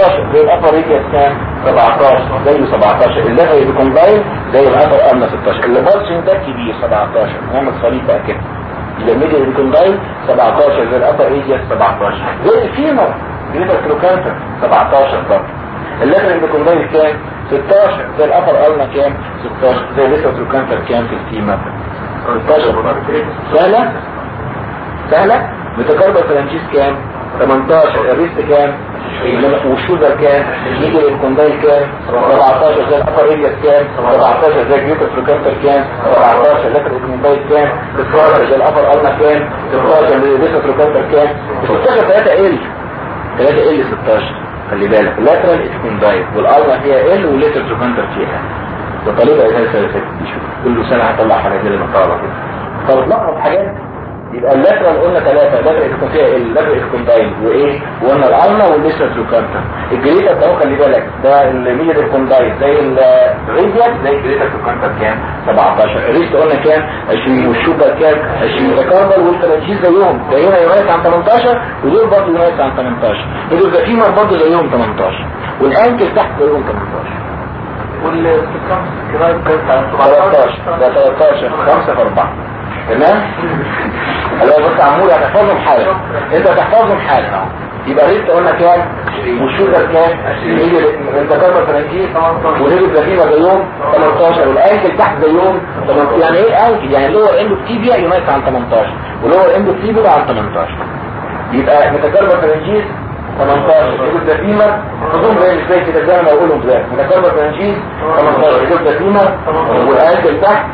16 زي الابر ريديوس كام 17 زي 17 الليفر بيكومباين زي الابر امنا 16 اللي بارشن ده كبير 17 نعمل خريطه كده يبقى الميديا بيكومباين 17 زي الابر ريديوس 17 زي الفيمر جريبر كلوكانتر. 17 برضه. الليفر بيكومباين كام 16 زي الابر النا كام 16 زي الليفر كلوكانتر كام في الفيمر 16 سهلة؟ سهلة؟ متكربة فرنشيز كام 18 الريست كام والشوزر كام يجي الكوندايل كام 17 زي الابر ريديوس كام 17 زي الجيوتر فلوكانتر كام 17 لتر الكوندايل كام 16 زي الابر ألنا كام 16 زي الجيوتر فلوكانتر كام 16 3 إل. 3 إل 16 خلي بالك. اللاترال الكوندايل والألنا فيها إل والليتر فلوكانتر فيها. ده ثلاثة كل سنة هطلع حاجات زي المقالة كده. طب نقرب حاجات؟ يبقى اللاترال قلنا ثلاثة لاترال اسكون فيها اللاترال اسكونداين وإيه؟ وقلنا الألما والليستر تروكانتا الجريتا ده خلي بالك ده الميديا الكونداين زي الريديال زي الجريتا تروكانتا كام 17 الريست قلنا كام؟ 20 والشوكا كام؟ 20 الكاربل والفرنشيز زيهم. زيهم يونايت عن 18 ودول برضه يونايت عن 18 دول الفيمر برضه زيهم 18 والأنكل تحت زيهم 18 والسكام كده 13 ده 13 5 في 4 تمام؟ هو بص عمول هتحفظهم حاجة انت هتحفظهم حاجة يبقى ريت قلنا كام؟ والشوزر كام؟ انت كام؟ فرنجي وريت الزفيمة زيهم 18 والأنكل تحت زيهم 18 يعني إيه أنكل؟ يعني لور اندو تيبيا يونايت عن 18 ولور اندو تيبيا عن 18 يبقى متكربة فرنجيز 18 يقول ده فيمر نظام زي مش زي كده زي ما أقولهم زي متكربة فرنجيز 18 يقول ده فيمر والانكل تحت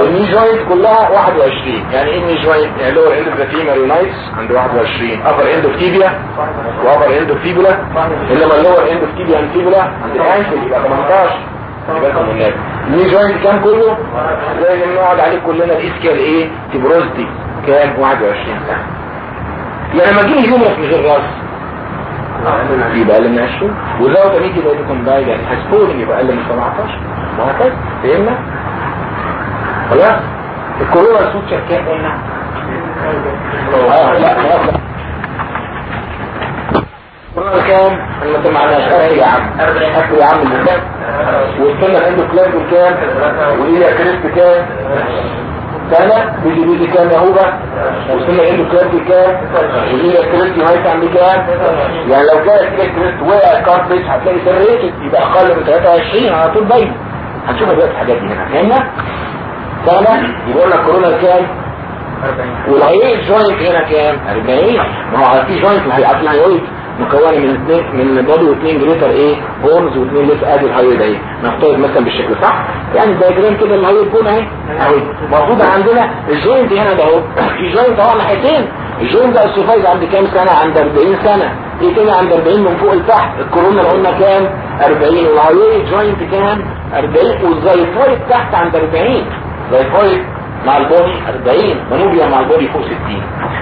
الني جوينت كلها 21 يعني إيه الني جوينت يعني لور اند اوف فيمر يونايتس عند 21 أبر إند أوف تيبيا وأبر إند أوف فيبولا إنما اللور اند أوف تيبيا اند فيبولا عند الأنكل يبقى 18 يبقى النبي الني جوينت كام كله؟ زي اللي بنقعد عليه كلنا الاسكال إيه؟ تبروزتي كام؟ 21 سنه يعني لما تجيني يومرس من غير رأس. يبقى أقل من 20 ولو ده نيجي بقى لكم دايج يعني هسبورنج يبقى أقل من 17 وهكذا. فهمنا؟ خلاص؟ الكورونا سوتشر كام قلنا آه لا كام؟ إحنا ما معناش يا عم. اخر يا عم اللي والسنة عنده كلاب كام؟ وإيه كريست كام؟ سنة بيجي بيجي كام يا هوبا وصلنا عنده كارت كام وليه الكريست هايت عندي كام يعني لو جاء الكريست وقع الكارتريج هتلاقي سريتد يبقى أقل من 23 على طول باين هنشوف دلوقتي الحاجات دي هنا فهمنا سنة يبقى لنا كورونا كام والهيئة جوينت هنا كام 40 ما هو في جوينت الهيئات الهيئات مكونة من اثنين من بودي واثنين جريتر إيه؟ bones واثنين lesser آدي الهايوي ده إيه؟ نفترض مثلا بالشكل صح؟ يعني ال diagram كده ال hyoid bone اهي اهي المفروض عندنا ال joint هنا ده أهو. في joint أهو ناحيتين ال joint ده ossifies عند كام سنة؟ عند 40 سنة. إيه تاني عند 40 من فوق لتحت. ال coronal قلنا كام؟ 40 وال hyoid joint كام؟ 40 وال xiphoid تحت عند 40 xiphoid مع ال body 40 manubrium مع ال body فوق 60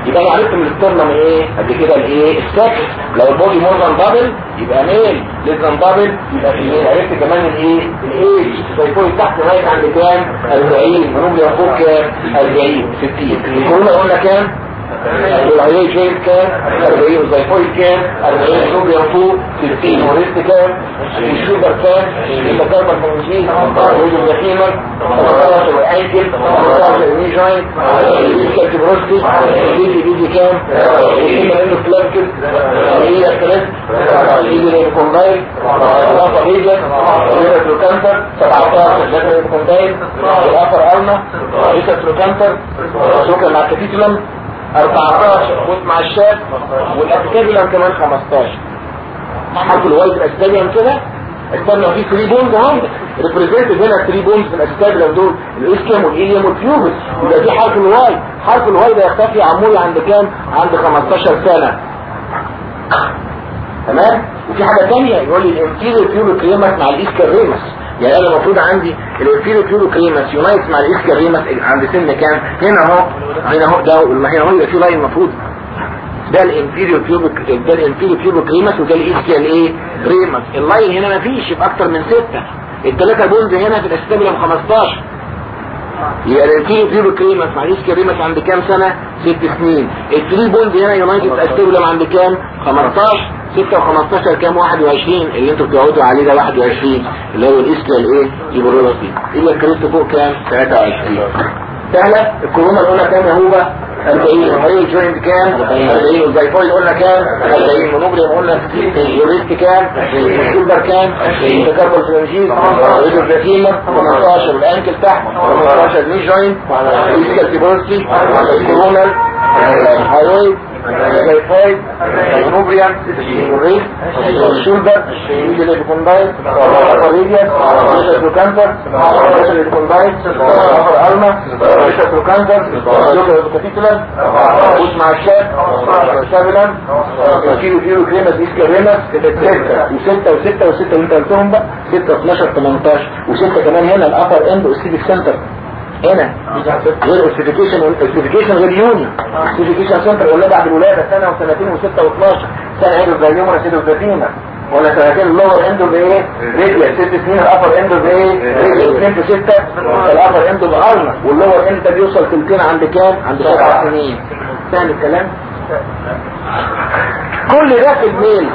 يبقى أنا عرفت من ال sternum إيه؟ قبل كده الايه السكس لو البودي مور ذان دبل يبقى ميل ليس ذان دبل يبقى فيميل عرفت كمان الايه الايج السيفويد تحت لغايه عند كام؟ 40 منوبيا فوق كام؟ 40 60 الكورونا قلنا كام؟ العيال جايب كام 40 والزيفويد كام 40 منوبيا فوق 60 وريست كام الشوجر كام الكربون مونجين ويجب الزفيمر 13 والانكل 13 الني جوينت الاسكال تبروستي بيجي بيجي كام وكما انه فلانكل هي الكريست يجي الكومبايل 13 ريجن ريجن تروكانتر 17 لكن الكومبايل والافر الما ريجن تروكانتر شكرا مع الكتيتلم 14 فوت مع الشاب والاسكابيلم كمان 15 حرف الوايت الاسكابيلم كده؟ استنى في 3 بونز أهو ريبريزنت هنا 3 بونز في الاسكابيلم دول الاسكيم والايليوم والفيوبس يبقى دي حرف ال Y حرف ال Y ده يختفي عمولي عند كام؟ عند 15 سنة. تمام؟ وفي حاجة تانية يقول لي ال inferior pubic ramus مع ال ischial ramus يعني أنا المفروض عندي ال inferior pubic ramus unite مع ال ischial ramus عند سن كام؟ هنا أهو هنا أهو ده هنا أهو يبقى في line المفروض. ده ال inferior pubic ده ال inferior pubic ramus وده ال ischial إيه؟ ramus ال line هنا مفيش يبقى أكتر من ستة. الثلاثة بولز هنا في الاستابيلم 15 يبقى الانفيريور بيورو كريمس مع الاسكال ريمس عند كام سنة؟ ست سنين. الثري بولز هنا يونايتد استابيلم عند كام؟ 15 6 و15 كام؟ 21 اللي أنتوا بتقعدوا عليه ده 21 اللي هو الاسكال إيه؟ يبرولوسي الا الكريست فوق كام؟ 23 سهلة. الكورونا الاولى كام يا هوبة 40 الريل جوينت كام؟ 40 والزيفويد قلنا كام؟ 40 ونوبريم قلنا يوريست كام؟ والسيلفر كام؟ تكربل فلانجيز ريدو بلاتيما 18 والانكل تحت. 18 ني جوينت الاسكال تيبروسي الكورونا. الهايويد الزيفويد النوبريان الريس الشولدر الجيل الكوندايت الريديان الكانتر الكوندايت الالما الكانتر الكابيتولان وش مع الشاب السابلان كيلو كيلو كريمة اسكا ريمس ستة وستة وستة وستة وانت قلتهم بقى ستة 12 18 وستة كمان هنا الابر اند والسيفيك سنتر هنا. غير اوسيفيكيشن اوسيفيكيشن غير يوني اوسيفيكيشن سنتر ولا بعد الولادة سنة وسنتين وستة و12 سنة هيدو باليوم سيدو بلاتينا ولا سنتين اللور اندو بايه ريديا ست سنين الابر اندو بايه ريديا اثنين في ستة ال upper end ulna وال lower end ده بيوصل تلتين عند كام؟ عند سبع سنين. فاهم الكلام. كل ده في ال male.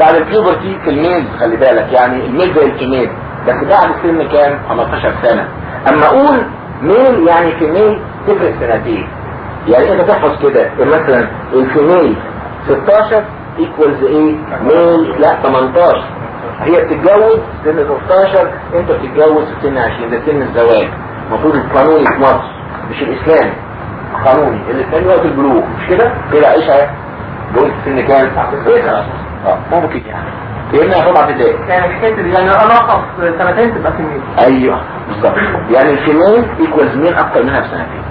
بعد ال puberty في ال male خلي بالك. يعني ال male زي ال female بس بعد سن كام؟ 15 سنة. أما أقول male يعني female تفرق سنتين يعني انت تحفظ كده؟ مثلا ال female 16 equals إيه؟ male لا 18 هي بتتجوز سن 16 أنت بتتجوز في سن 20 ده سن الزواج. المفروض القانوني في مصر مش الاسلامي قانوني. الاسلامي وقت البلوغ. مش كده؟ كده عيشها جوز سن كام؟ تسعة آه ممكن يعني. طبعا ابتدائي يعني دي يعني أنا اقف سنتين تبقى سنين أيوه بالظبط يعني ال female equals مين أكتر منها بسنتين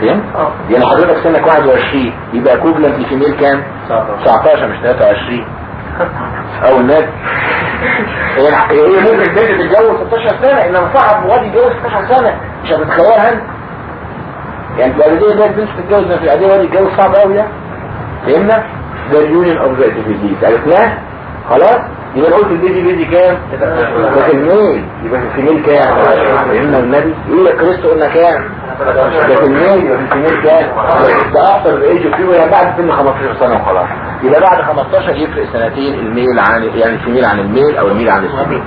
فهمت؟ آه يعني حضرتك سنك 21 يبقى equivalent ال female كام 19 مش 23 أو الناس هي هي ممكن البنت تتجوز 16 سنه انما صعب واد يتجوز 16 سنه مش هتتخيلها انت يعني في الاعداديه ده البنت تتجوز في الاعداديه واد يتجوز صعب قوي يعني فهمنا ده ال union of the عرفناه خلاص؟ يبقى قلت ال basi basi كام؟ في ال male. يبقى في ال male كام؟ فهمنا النبي إيه يا crest قلنا كام؟ ده في ال male. يبقى في ال male كام؟ ده أكتر ال age of يعني بعد سن 15 سنة وخلاص. يبقى بعد 15 يفرق سنتين الميل عن يعني الفيميل عن الميل أو الميل عن الفيميل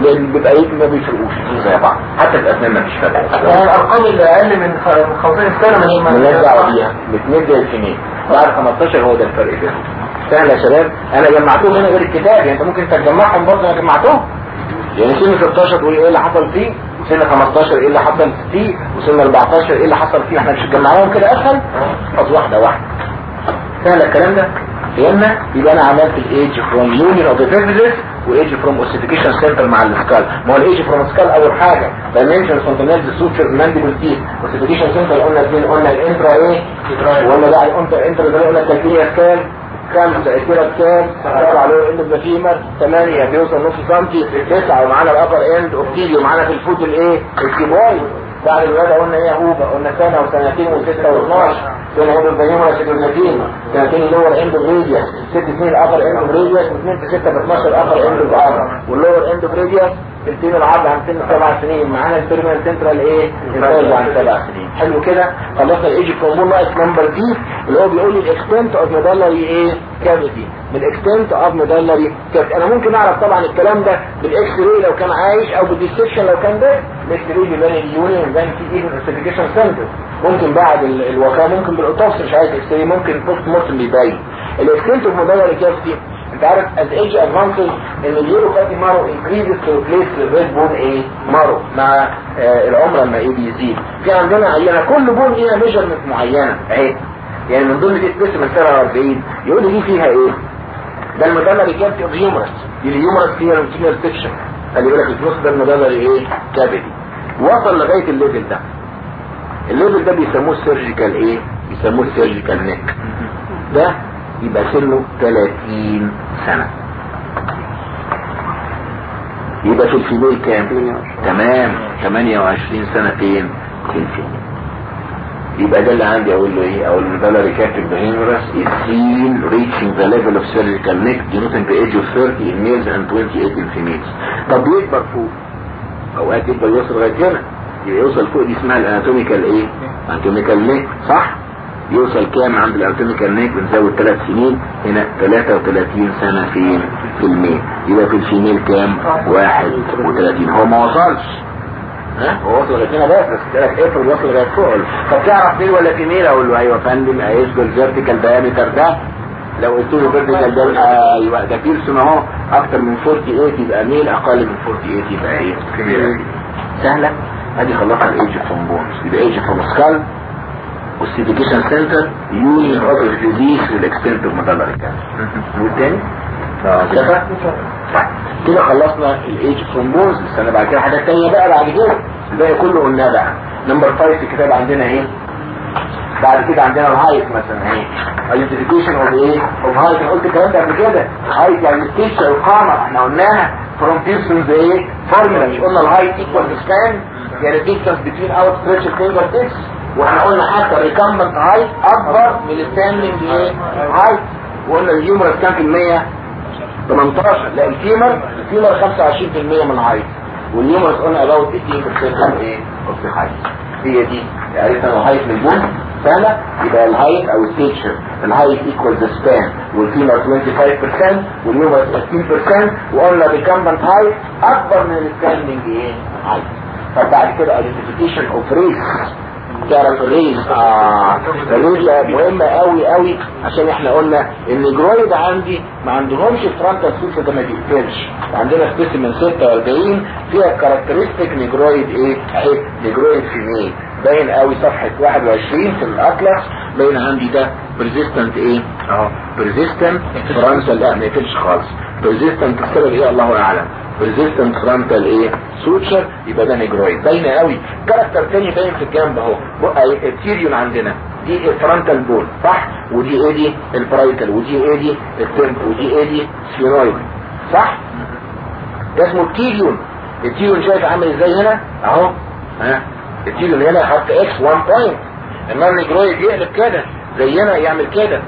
لأن بيبقى ما بيفرقوش الاثنين زي بعض. حتى الأسنان ما فيش فرق. يعني الأرقام اللي أقل من خ- من 50 سنة مش مالناش دعوة بيها. الاثنين زي ال female بعد 15 هو ده الفرق بينهم. سهل يا شباب. أنا جمعتهم هنا غير الكتاب. يعني أنت ممكن تجمعهم برضه أنا جمعتهم. يعني سن 16 تقول إيه اللي حصل فيه وسن 15 إيه اللي حصل فيه وسن 14 إيه اللي حصل فيه. إحنا مش جمعناهم كده أسهل. خد واحدة واحدة. سهل الكلام ده؟ فهمنا يبقى أنا عملت الايج فروم يونيون اوف ذا وايج فروم اوسيفيكيشن سنتر مع السكال ما هو الايج فروم سكال أول حاجة. دايمنشن فونتانيل سوتشر مانديبل تيث اوسيفيكيشن سنتر قلنا اثنين قلنا الانترا إيه ولا لا الانترا انترا ده قلنا التلتينيا سكال خمسة اتنين كام سبعة عليه اند بلاتيمر ثمانية بيوصل نص سنتي. تسعة ومعانا الابر اند اوكتيلي ومعانا في الفوت الايه الكيبوي بعد الولادة قلنا إيه هوبا قلنا سنة وسنتين وستة واثناش سنة هيدو البيومة سيكولاتين سنتين اللور اند بريديا. ست سنين الأبر اند بريديا واثنين في ستة في 12 الأبر اند بعض واللور اند بريديا سنتين العرض عن سن سبع سنين. معانا البيرمنت سنترال إيه؟ الفوز عن سبع سنين. حلو كده. خلصنا الايجي كرومون ناقص نمبر دي اللي هو بيقول لي الاكستنت اوف ميدالري إيه cavity من ال extent of medullary cavity أنا ممكن أعرف طبعا الكلام ده بال X-ray لو كان عايش أو بال dissection لو كان ده؟ ال X-ray بيبان ال union بيبان في إيه ال ossification center. ممكن بعد ال- الوفاة ممكن بال autopsy مش عايز X-ray ممكن post mortem بيبين ال extent of medullary cavity أنت عارف as age advances إن ال yellow fatty marrow to replace the red bone إيه marrow مع آه العمر لما إيه بيزيد في عندنا عينة كل bone ليها measurement معينة. اهي يعني من ضمن دي specimen 47 يقول لي دي فيها إيه؟ ده ال medullary cavity of humerus دي ال humerus فيها longitudinal section خلي بالك الفلوس ده ال medullary إيه؟ cavity وصل لغاية ال level ده. ال level ده بيسموه ال surgical إيه بيسموه ال surgical neck ده يبقى سنه 30 سنة. يبقى في ال female كام؟ تمام. 28 سنة فين؟ في ال female. يبقى ده اللي عندي أقول له إيه؟ أقول له ده medullary cavity of humerus is seen reaching the level of surgical neck denoting the age of 30 in males and 28 in females. طب بيكبر فوق؟ أوقات يكبر يوصل لغاية هنا. يبقى يوصل فوق دي اسمها ال anatomical إيه؟ anatomical neck. صح؟ يوصل كام عند ال anatomical neck؟ بنزود 3 سنين. هنا 33 سنة فين في ال male. يبقى في ال female كام؟ 31 هو ما وصلش. ها؟ هو وصل لغاية هنا بس بس كده افرض وصل لغاية فوق. طب تعرف male ولا female أقول له أيوه يا فندم هيشغل ال vertical diameter ده. لو قلت له vertical ده أيوه ده بيرسون أهو. أكتر من 48 يبقى male أقل من 48 يبقى إيه؟ female سهلة. ادي خلصنا ال age from bones يبقى age from skull وال ossification center union of epiphysis وال extent of medullary والتاني كده كده خلصنا ال age from bones بس أنا بعد كده حاجات تانية بقى بعد كده. الباقي كله قلناه بقى. number 5 في الكتاب عندنا إيه؟ بعد كده عندنا ال height مثلا إيه identification of إيه of height أنا قلت الكلام ده قبل كده. height يعني stature القامه إحنا قلناها from Pearson's إيه فورمولا مش قلنا ال height equal span يعني distance between outstretched finger tips وإحنا قلنا حتى ال recumbent height اكبر من ال standing إيه height وقلنا ال humerus كام في المية 18 لا ال femur ال femur 25% من ال height وال humerus قلنا about 18% من إيه of height هي دي. عرفنا ال height من ال bone سهلة يبقى الهايت أو الستيتشر الهايت ايكوال ذا سبان والفيمر 25% وال humerus 15% وقلنا ال recumbent height اكبر من ال standing إيه height طب بعد كده identification of race تعرف ال race آه ال race مهمة قوي قوي عشان إحنا قلنا إن ال negroid عندي ما عندهمش frontal suture ده ما بيقفلش عندنا specimen 46 فيها characteristic negroid إيه؟ اهي negroid female باين قوي صفحة 21 في الأطلس باين عندي ده persistent إيه؟ آه persistent frontal لا ما يقفلش خالص. persistent السبب إيه؟ الله أعلم. persistent frontal إيه؟ suture يبقى ده negroid باينه قوي character تاني باين في الجنب اهو ال pterion عندنا دي ال frontal bone صح ودي إيه دي ال parietal ودي إيه دي ال temp ودي إيه دي sphenoid صح ده اسمه ال pterion ال pterion شايف عامل إزاي هنا اهو ها ال pterion هنا حط X one point انما ال negroid يقلب كده زينا يعمل كده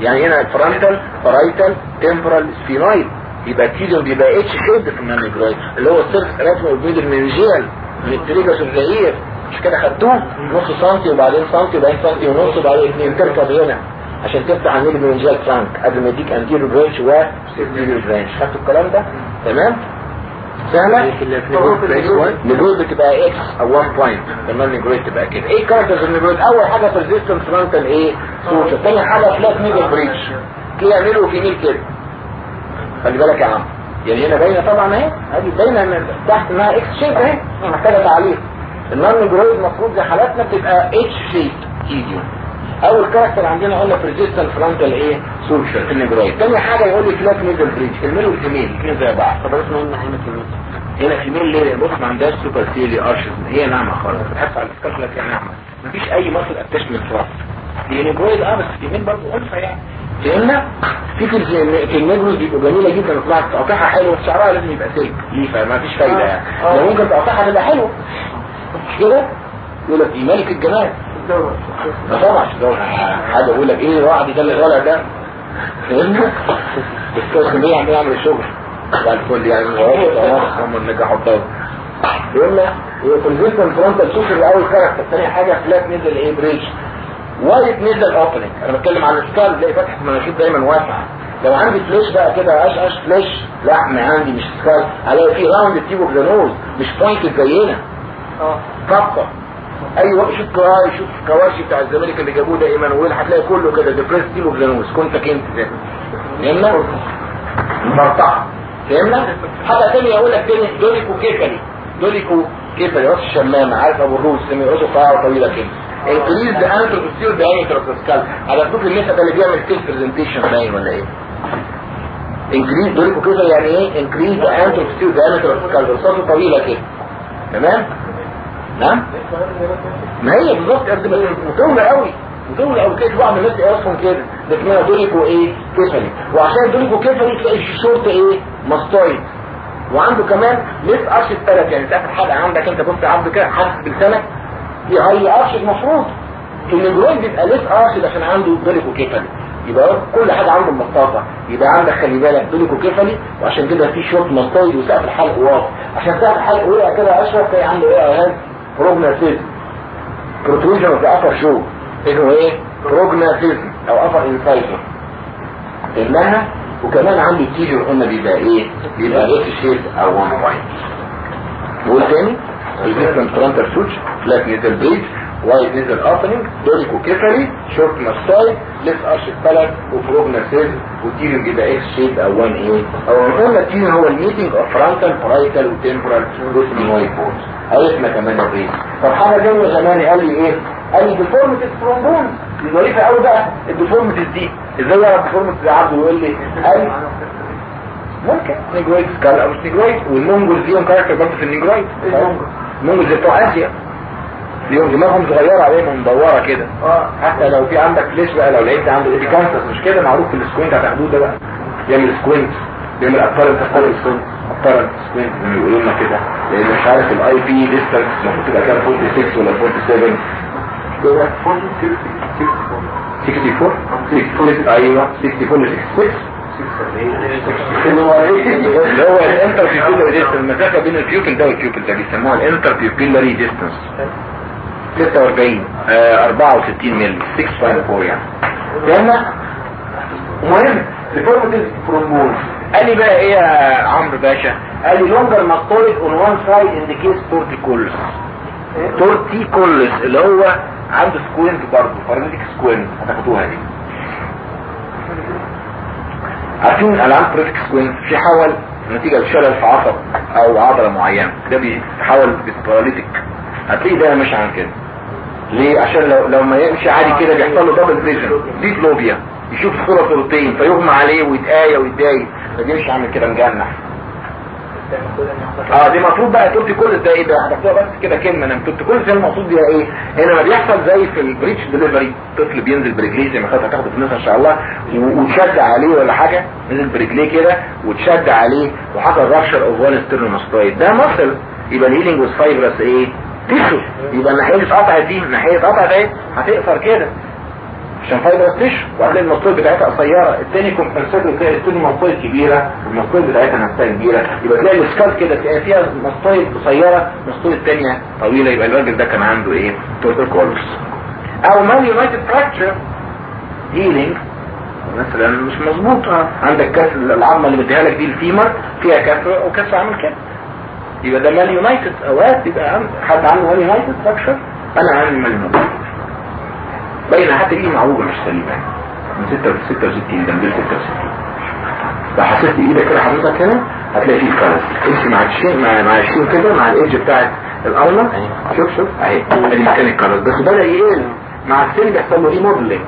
يعني هنا ال frontal parietal تمبرال سفينويد يبقى التيليوم بيبقى إتش شيب في النانيجرويد اللي هو السيرفس رسم والبيد المنجيال من التريجاس الزئير مش كده خدتوه؟ نص سنتي وبعدين سنتي وبعدين سنتي ونص وبعدين اثنين تركب هنا. عشان تفتح عن المنجيال فرانك. قبل ما يديك انتيرو برانش وسيرفيرو برانش خدتوا الكلام ده؟ تمام؟ سهلة؟ النيجرويد بتبقى إكس أو 1 بوينت لما النيجرويد تبقى كده. إيه كاركترز النيجرويد أول حاجة ريزيستنس فرونتال إيه؟ سوشة تاني حاجة flat nasal bridge كده يعملوا في male كده. خلي بالك يا عم. يعني هنا باينة طبعا اهي. ادي باينة تحت إنها X shape اهي. محتاجة تعليق. ال non-negroid المفروض زي حالاتنا بتبقى H shape تيديو أول character عندنا قلنا persistent frontal إيه؟ suture في ال negroid تاني حاجة يقول لي flat nasal bridge ال male وال female. الاثنين زي بعض. طب اسمه هنا هنا female هنا female ليه بص ما عندهاش superciliary arches هي ناعمة خالص. بتحس على ال scapula هي ناعمة. مفيش أي muscle attachment race هي Negroid آه بس female برضه أنثى يعني. فهمنا في في في النجم بيبقوا جميلة جدا وطلعت تقطعها حلوة شعرها لازم يبقى سلك ليفه ما فيش فايدة. يعني لو ممكن تقطعها تبقى حلوة. مش كده يقول لك دي ملك الجمال. ما طبعا حاجة يقول لك إيه الواحد ده اللي طالع ده؟ فهمنا بس كده عم يعمل الشغل بعد كل يعني هم النجاح والطاقه فهمنا هي persistent frontal suture الأول character ثاني حاجة flat nasal إيه bridge wide nasal opening أنا بتكلم عن ال skull تلاقي فتحة المناخير دايما واسعه لو عندي flesh بقى كده اش اش flesh لحم عندي مش skull ألاقي فيه round tip of the nose مش pointed زينا آه. طبطه اي وقت شوف كواي شوف كواشي بتاع الزمالك اللي جابوه ده ايمانويل هتلاقي كله كده depressed tip of the nose كنت كنت ده فهمنا؟ مرطعه فهمنا؟ حاجة ثانية أقول لك تاني dolichocephaly dolichocephaly راس الشمامة عارف أبو الروس سمي راسه طويلة كده. increase the anteroposterior diameter of skull على طول النسبة ده اللي بيعمل face presentation باين ولا إيه؟ increase دول كده يعني إيه؟ انكريز ذا انتر بتصير دايمتر اوف سكال رصاصه طويلة كده. تمام؟ نعم؟ ما هي بالظبط قد ما مطولة قوي. مطولة قوي. كده بعض الناس أصلا كده؟ ده اسمها dolicho إيه؟ cephaly وعشان dolichocephaly تلاقي الشورت إيه؟ mastoid وعنده كمان less arched palate يعني تاخد حلقه عندك أنت بص عبد كده حاسس بلسانك هي arched المفروض ال Negroid بيبقى less arched عشان عنده dolichocephaly يبقى كل حاجة عنده مطاطة. يبقى عندك خلي بالك dolichocephaly وعشان كده في short mastoid وسقف الحلق واقف عشان سقف الحلق وقع كده أشرف تلاقي عنده إيه اهان prognathism protrusion في upper jaw اسمه إيه؟ prognathism أو upper incisor إنها وكمان عندي تيجر قلنا بيبقى إيه؟ بيبقى X shape أو one point نقول تاني؟ Persistent frontal suture flat nasal bridge wide nasal opening dolichocephaly short mastoid less arched palate و prognathism و pterion بيبقى X shape أو 1 إيه أو قلنا pterion هو ال meeting of frontal parietal و temporal و sphenoid bones عرفنا كمان ال race طب حاجة جميله زمان قال لي إيه قال لي deformities from bone دي ظريفه قوي بقى ال deformities دي إزاي يعرف deformities عبده ويقول لي قال ممكن Negroid skull أو مش Negroid وال Mongols ليهم character برضه في ال Negroid ال Mongols بتوع اسيا ليهم دماغهم صغيرة عليهم مدوره كده. آه. حتى لو في عندك flesh بقى؟ لو لقيت عنده epicanthus مش كده؟ معروف في ال squint هتاخدوه ده بقى. يعمل squint بيعمل apparent تختار squint apparent squint. ما بيقولوا لنا كده. لأن مش عارف ال IP distance المفروض تبقى كام؟ 46 ولا 47 كده 64 64 أيوه. 64 ل 66 اللي هو ال interpupillary distance المسافه بين ال pupil ده وال pupil ده بيسموها ال interpupillary distance 46 آه 64 مللي 654 يعني فهمنا مهم deformities from bone قال لي بقى إيه يا عمرو باشا قال لي longer mastoid on one side indicates torticollis torticollis اللي هو عنده squint برضه paralytic squint هتاخدوها دي عارفين squint في حول نتيجة لشلل في عصب أو عضلة معينة ده بيتحول بس paralytic هتلاقي ده ماشي عن كده. ليه؟ عشان لو لو ما يمشي عادي كده بيحصل له double vision diplopia يشوف صورة صورتين فيغمى عليه ويتآية ويتضايق. فبيمشي عامل كده. مجنح آه دي المفروض بقى torticollis إيه ده؟ هتحطوها بس كده كلمة أنا torticollis المقصود بيها إيه؟ هنا ما بيحصل زي في ال breech delivery طفل بينزل برجليه زي ما كانت هتاخده في النص إن شاء الله وتشد عليه ولا حاجة. نزل برجليه كده وتشد عليه وحصل rupture of one sternomastoid ده muscle يبقى ال healing by fibrous إيه؟ tissue يبقى الناحية اللي اتقطعت دي الناحية اتقطعت اهي هتقصر كده. عشان fibrous tissue وهتلاقي ال mastoid بتاعتها قصيرة. التاني compensatory تلاقي التاني mastoid كبيرة. وال mastoid بتاعتها نفسها كبيرة. يبقى تلاقي ال skull كده تلاقي فيها mastoid قصيرة ال mastoid التانيه طويلة. يبقى الراجل ده كان عنده إيه؟ توتال أو malunited fracture healing مثلا مش مظبوطه عندك كسر العظمة اللي مديها لك دي ال femur فيها كسر وكسر عامل كده. يبقى ده malunited أوقات يبقى حد عنده malunited fracture أنا عندي malunited باينه حتى دي معوجه مش سليمة. من 66 ده من 66 لو حسيت إيدك كده حضرتك هنا هتلاقي فيه callus امشي مع ال shin مع مع ال shin كده مع ال edge بتاعت الارنب شوف شوف. أهي. أدي مكان ال callus بس بدأ يقل. مع السن بيحصل له remodeling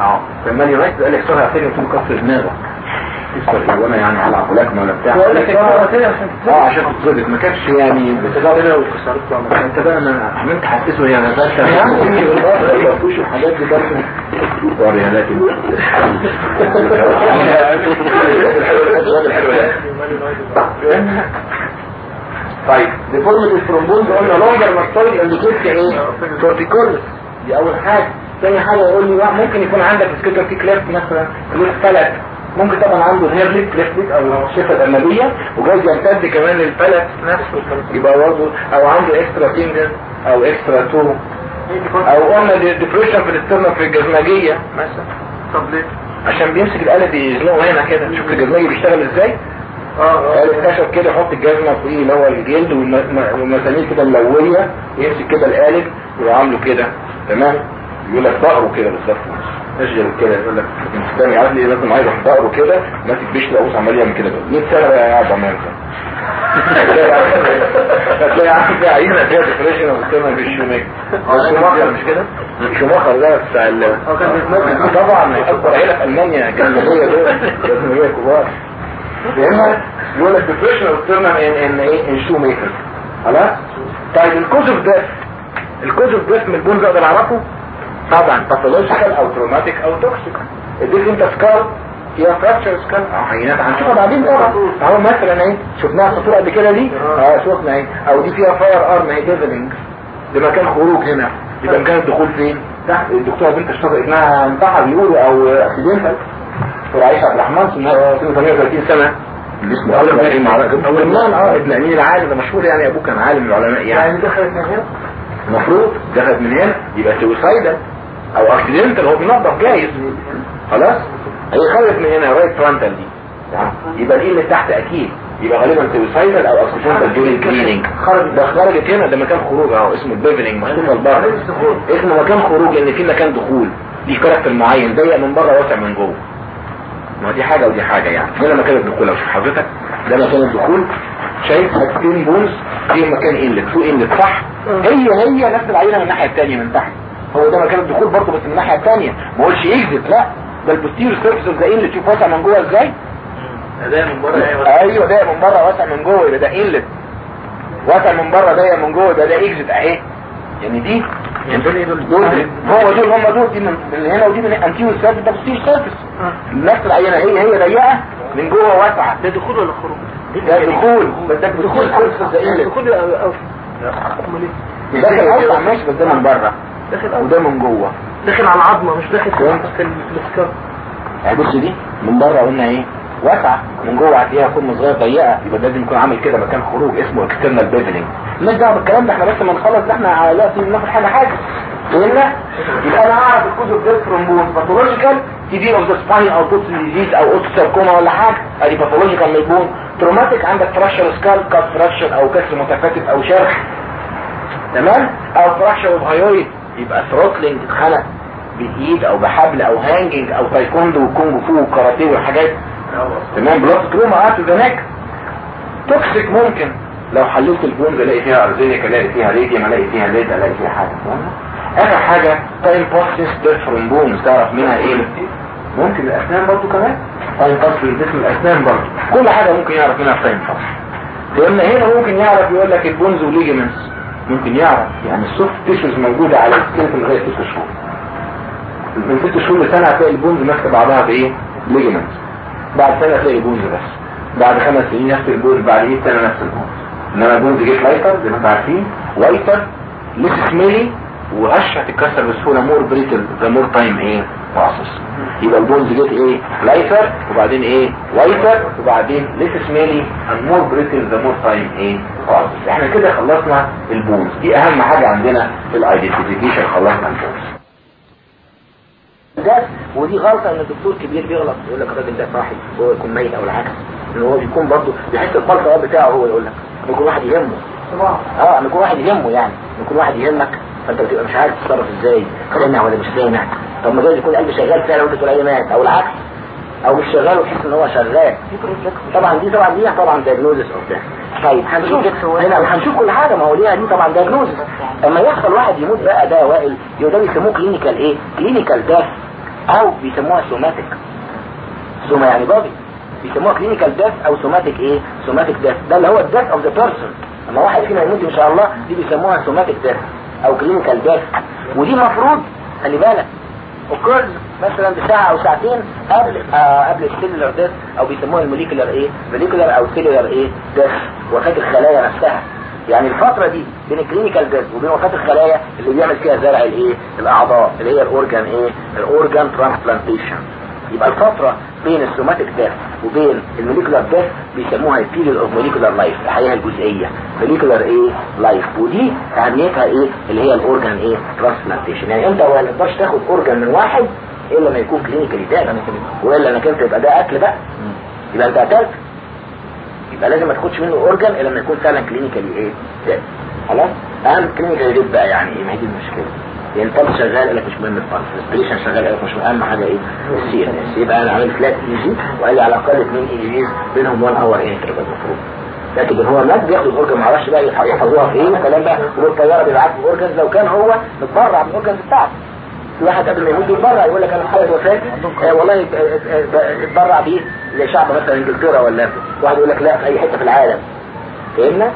اهو لما يونايتد قال لك صار فين؟ يكون كسر دماغك وأنا يعني هلعب ملاكمه ولا بتاع بقول لك آه عشان تتظبط ما كانش يعني بتبقى كده وكسرت له انت بقى أنا عملت يعني بس يا عم سيبني بالراحة. ما فيش الحاجات دي برضه وري لكن طيب ديفورميتي الثرومبون قلنا لونجر ماستويد انديكيت إيه؟ كورتيكولس دي اول حاجة ثاني حاجة يقول لي ممكن يكون عندك سكيتر تي كليفت مثلا ليه فلت ممكن طبعا عنده هيرليك كليفت أو شفه اماميه وجايز يمتد كمان للفلت نفسه يبقى برضه أو عنده اكسترا فينجر أو اكسترا تو أو قلنا ديبريشن في الاسترنم في الجزمجية مثلا. طب ليه؟ عشان بيمسك الآلة بيزنقه هنا كده. شوف الجزمجي بيشتغل إزاي؟ آه قال اكتشف كده يحط الجزمة فوقيه اللي هو الجلد والم- والمسامير كده ملوية يمسك كده القالب ويبقى عامله كده. تمام؟ يقول لك ظهره كده بالظبط. اشجر كده. يقول لك عارف ليه لازم عايز ظهره كده ماسك بيش لقوس عمال يعمل كده. 100 سنة بقى قاعد عمال هتلاقي عامل فيها عينة فيها ديبريشن ومستمع بالشوميك شوماخر مش كده؟ شوماخر ده بتاع ال كان بيتمثل طبعا. أكبر عيلة في ألمانيا جنبيه دول. جنبيه كبار. فهمنا يقول لك depression in in إيه in shoemaker خلاص؟ طيب ال cause of death ال cause of death من ال bones أقدر أعرفه؟ طبعا pathological أو traumatic أو toxic اديك انت skull فيها fracture skull آه عينات هنشوفها بعدين طبعا. أهو مثلا أهي شفناها الخطوره قد كده دي. آه. شفنا أهي. أو دي فيها firearm أهي bevelling ده مكان خروج هنا. يبقى مكان الدخول فين؟ تحت الدكتورة بنت الشاطئ ابنها انتحر بيقولوا أو accidental دكتور عائشة عبد الرحمن سنها سنة 38 سنة. اللي اسمه أول ابن أول آه ابن أمين العالم ده مشهور يعني أبوه كان عالم من العلماء يعني. يعني دخلت من هنا؟ المفروض دخلت من هنا يبقى suicidal أو accidental هو بينظف جايز. خلاص؟ هي خرجت من هنا right frontal دي. يبقى دي اللي تحت أكيد. يبقى غالبا suicidal أو accidental during cleaning خرج ده خرجت هنا ده مكان خروج أهو اسمه ال bevelling محطوطه لبره اسمه مكان خروج لأن في مكان دخول. دي character معين ضيق من بره واسع من جوه. ما دي حاجة ودي حاجة يعني. هنا مكان الدخول لو شوف حضرتك. ده مكان الدخول. شايف؟ حاجتين bones في مكان inlet فوق inlet صح هي هي نفس العينة من الناحية الثانية من تحت. هو ده مكان الدخول برضه بس من الناحية الثانية ما قولش exit لا. ده ال posterior surface of the inlet شوف واسع من جوه إزاي؟ ده من بره أيوه ضيق من بره واسع من جوه يبقى ده inlet واسع من بره ضيق من جوه يبقى ده exit أهي. يعني دي يعني دول إيه دول؟ دول هو دول هم دول دي من هنا ودي من anterior surface ده posterior surface نفس العينة هي هي ضيقة من جوه واسعة. ده دخول ولا خروج؟ ده دخول بس ده دخول surface ده inlet دخول داخل أوسع ماشي بس ده من بره. وده من جوه. داخل على العظمة مش داخل؟ في ال skull يعني بص دي من بره قلنا إيه؟ واسعة. من جوه هتلاقيها كل صغيره ضيقة. يبقى لازم يكون عامل كده مكان خروج اسمه external bevelling مالناش دعوة بالكلام ده إحنا بس ما نخلص ده إحنا على دلوقتي بناخد حاجة حاجة. فهمنا يبقى أنا أعرف ال cause of death from bone pathological TB of the spine أو Pott's disease أو osteosarcoma ولا حاجة. أدي pathological من ال bone traumatic عندك fracture skull cut fracture أو كسر متفتت أو شرخ تمام؟ أو fracture of hyoid يبقى throttling اتخلق بإيد أو بحبل أو hanging أو تايكوندو وكونج فو وكاراتيه والحاجات. تمام؟ blunt trauma at the neck toxic ممكن. لو حللت ال bones ألاقي فيها arsenic ألاقي فيها radium ألاقي فيها lead ألاقي فيها حاجة. آخر حاجة time passed death from bones تعرف منها إيه؟ ممكن الأسنان برضو كمان. time passed جسم الأسنان برضو. كل حاجة ممكن يعرف منها time passed لأن هنا ممكن يعرف يقول لك ال bones و ligaments ممكن يعرف يعني ال soft tissues موجودة على ال skeleton لغايه ست شهور. من ست شهور لسنة هتلاقي ال bones ماسكة بعضها بايه؟ ligaments بعد سنة هتلاقي bones بس. بعد خمس سنين نفس ال bones بعد 100 سنة نفس ال bones إنما ال bones get lighter زي ما أنتم عارفين whiter less smelly وقش هتتكسر بسهولة more brittle the more time إيه؟ passes يبقى ال bones get إيه؟ lighter وبعدين إيه؟ whiter وبعدين less smelly more brittle the more time إيه؟ passes إحنا كده خلصنا ال bones دي أهم حاجة عندنا في ال identification خلصنا ال bones ده ودي غلطة إن الدكتور كبير بيغلط يقول لك الراجل ده صاحي هو يكون ميت أو العكس. إن هو بيكون برضه بيحس الفلتر بتاعه هو يقول لك. يكون واحد يهمه. آه إن يكون واحد يهمه يعني. يكون واحد يهمك فأنت بتبقى مش عارف تتصرف إزاي. سامع ولا مش سامع. طب ما جايز يكون قلبي شغال فعلا وأنت تقول عليه مات أو العكس. أو مش شغال وتحس إن هو شغال. طبعا دي طبعا دي طبعا diagnosis of ده طيب هنشوف. هنا هنشوف كل حاجة. ما هو ليها دي طبعا diagnosis أما يحصل واحد يموت بقى ده وائل يبقى ده بيسموه clinical إيه؟ clinical death أو بيسموها somatic soma يعني body بيسموها clinical death أو somatic إيه؟ somatic death ده اللي هو ال death of the person أما واحد فينا يموت إن شاء الله دي بيسموها somatic death أو clinical death ودي مفروض خلي بالك occurs مثلا بساعة أو ساعتين قبل آه قبل ال cellular death أو بيسموها ال molecular إيه؟ molecular أو cellular إيه؟ death وفاة الخلايا نفسها. يعني الفترة دي بين ال clinical death وبين وفاة الخلايا اللي بيعمل فيها زرع الإيه؟ الأعضاء اللي هي ال organ إيه؟ ال organ transplantation يبقى الفترة بين ال somatic death وبين ال molecular death بيسموها ال period of molecular life الحياة الجزئية. molecular إيه؟ life. ودي أهميتها إيه؟ اللي هي ال organ إيه؟ transplantation. يعني أنت ما تقدرش تاخد organ من واحد إلا ما يكون clinically dead وإلا إنك أنت يبقى ده قتل بقى. يبقى انت قتلت يبقى لازم ما تاخدش منه organ إلا لما يكون فعلا clinically إيه؟ dead خلاص؟ أهم clinically dead بقى يعني إيه؟ ما هي دي المشكلة. يعني ال pulse شغال لك مش مهم ال pulse ال respiration شغال لك مش مهم أهم حاجة إيه؟ ال CNS يبقى أنا عامل flat EEG وقال لي على الأقل اثنين EEGs بينهم 1 hour كده المفروض. لكن هو مات بياخد ال organ ما أعرفش بقى يحفظوها في إيه والكلام ده والطيارة بيبعت له organs لو كان هو متبرع بال organs بتاعته في واحد قبل ما يموت يتبرع يقول لك أنا حاله وفاة آه والله اتبرع بيه لشعب مثلا إنجلترا ولا واحد يقول لك لا في أي حتة في العالم. فهمنا؟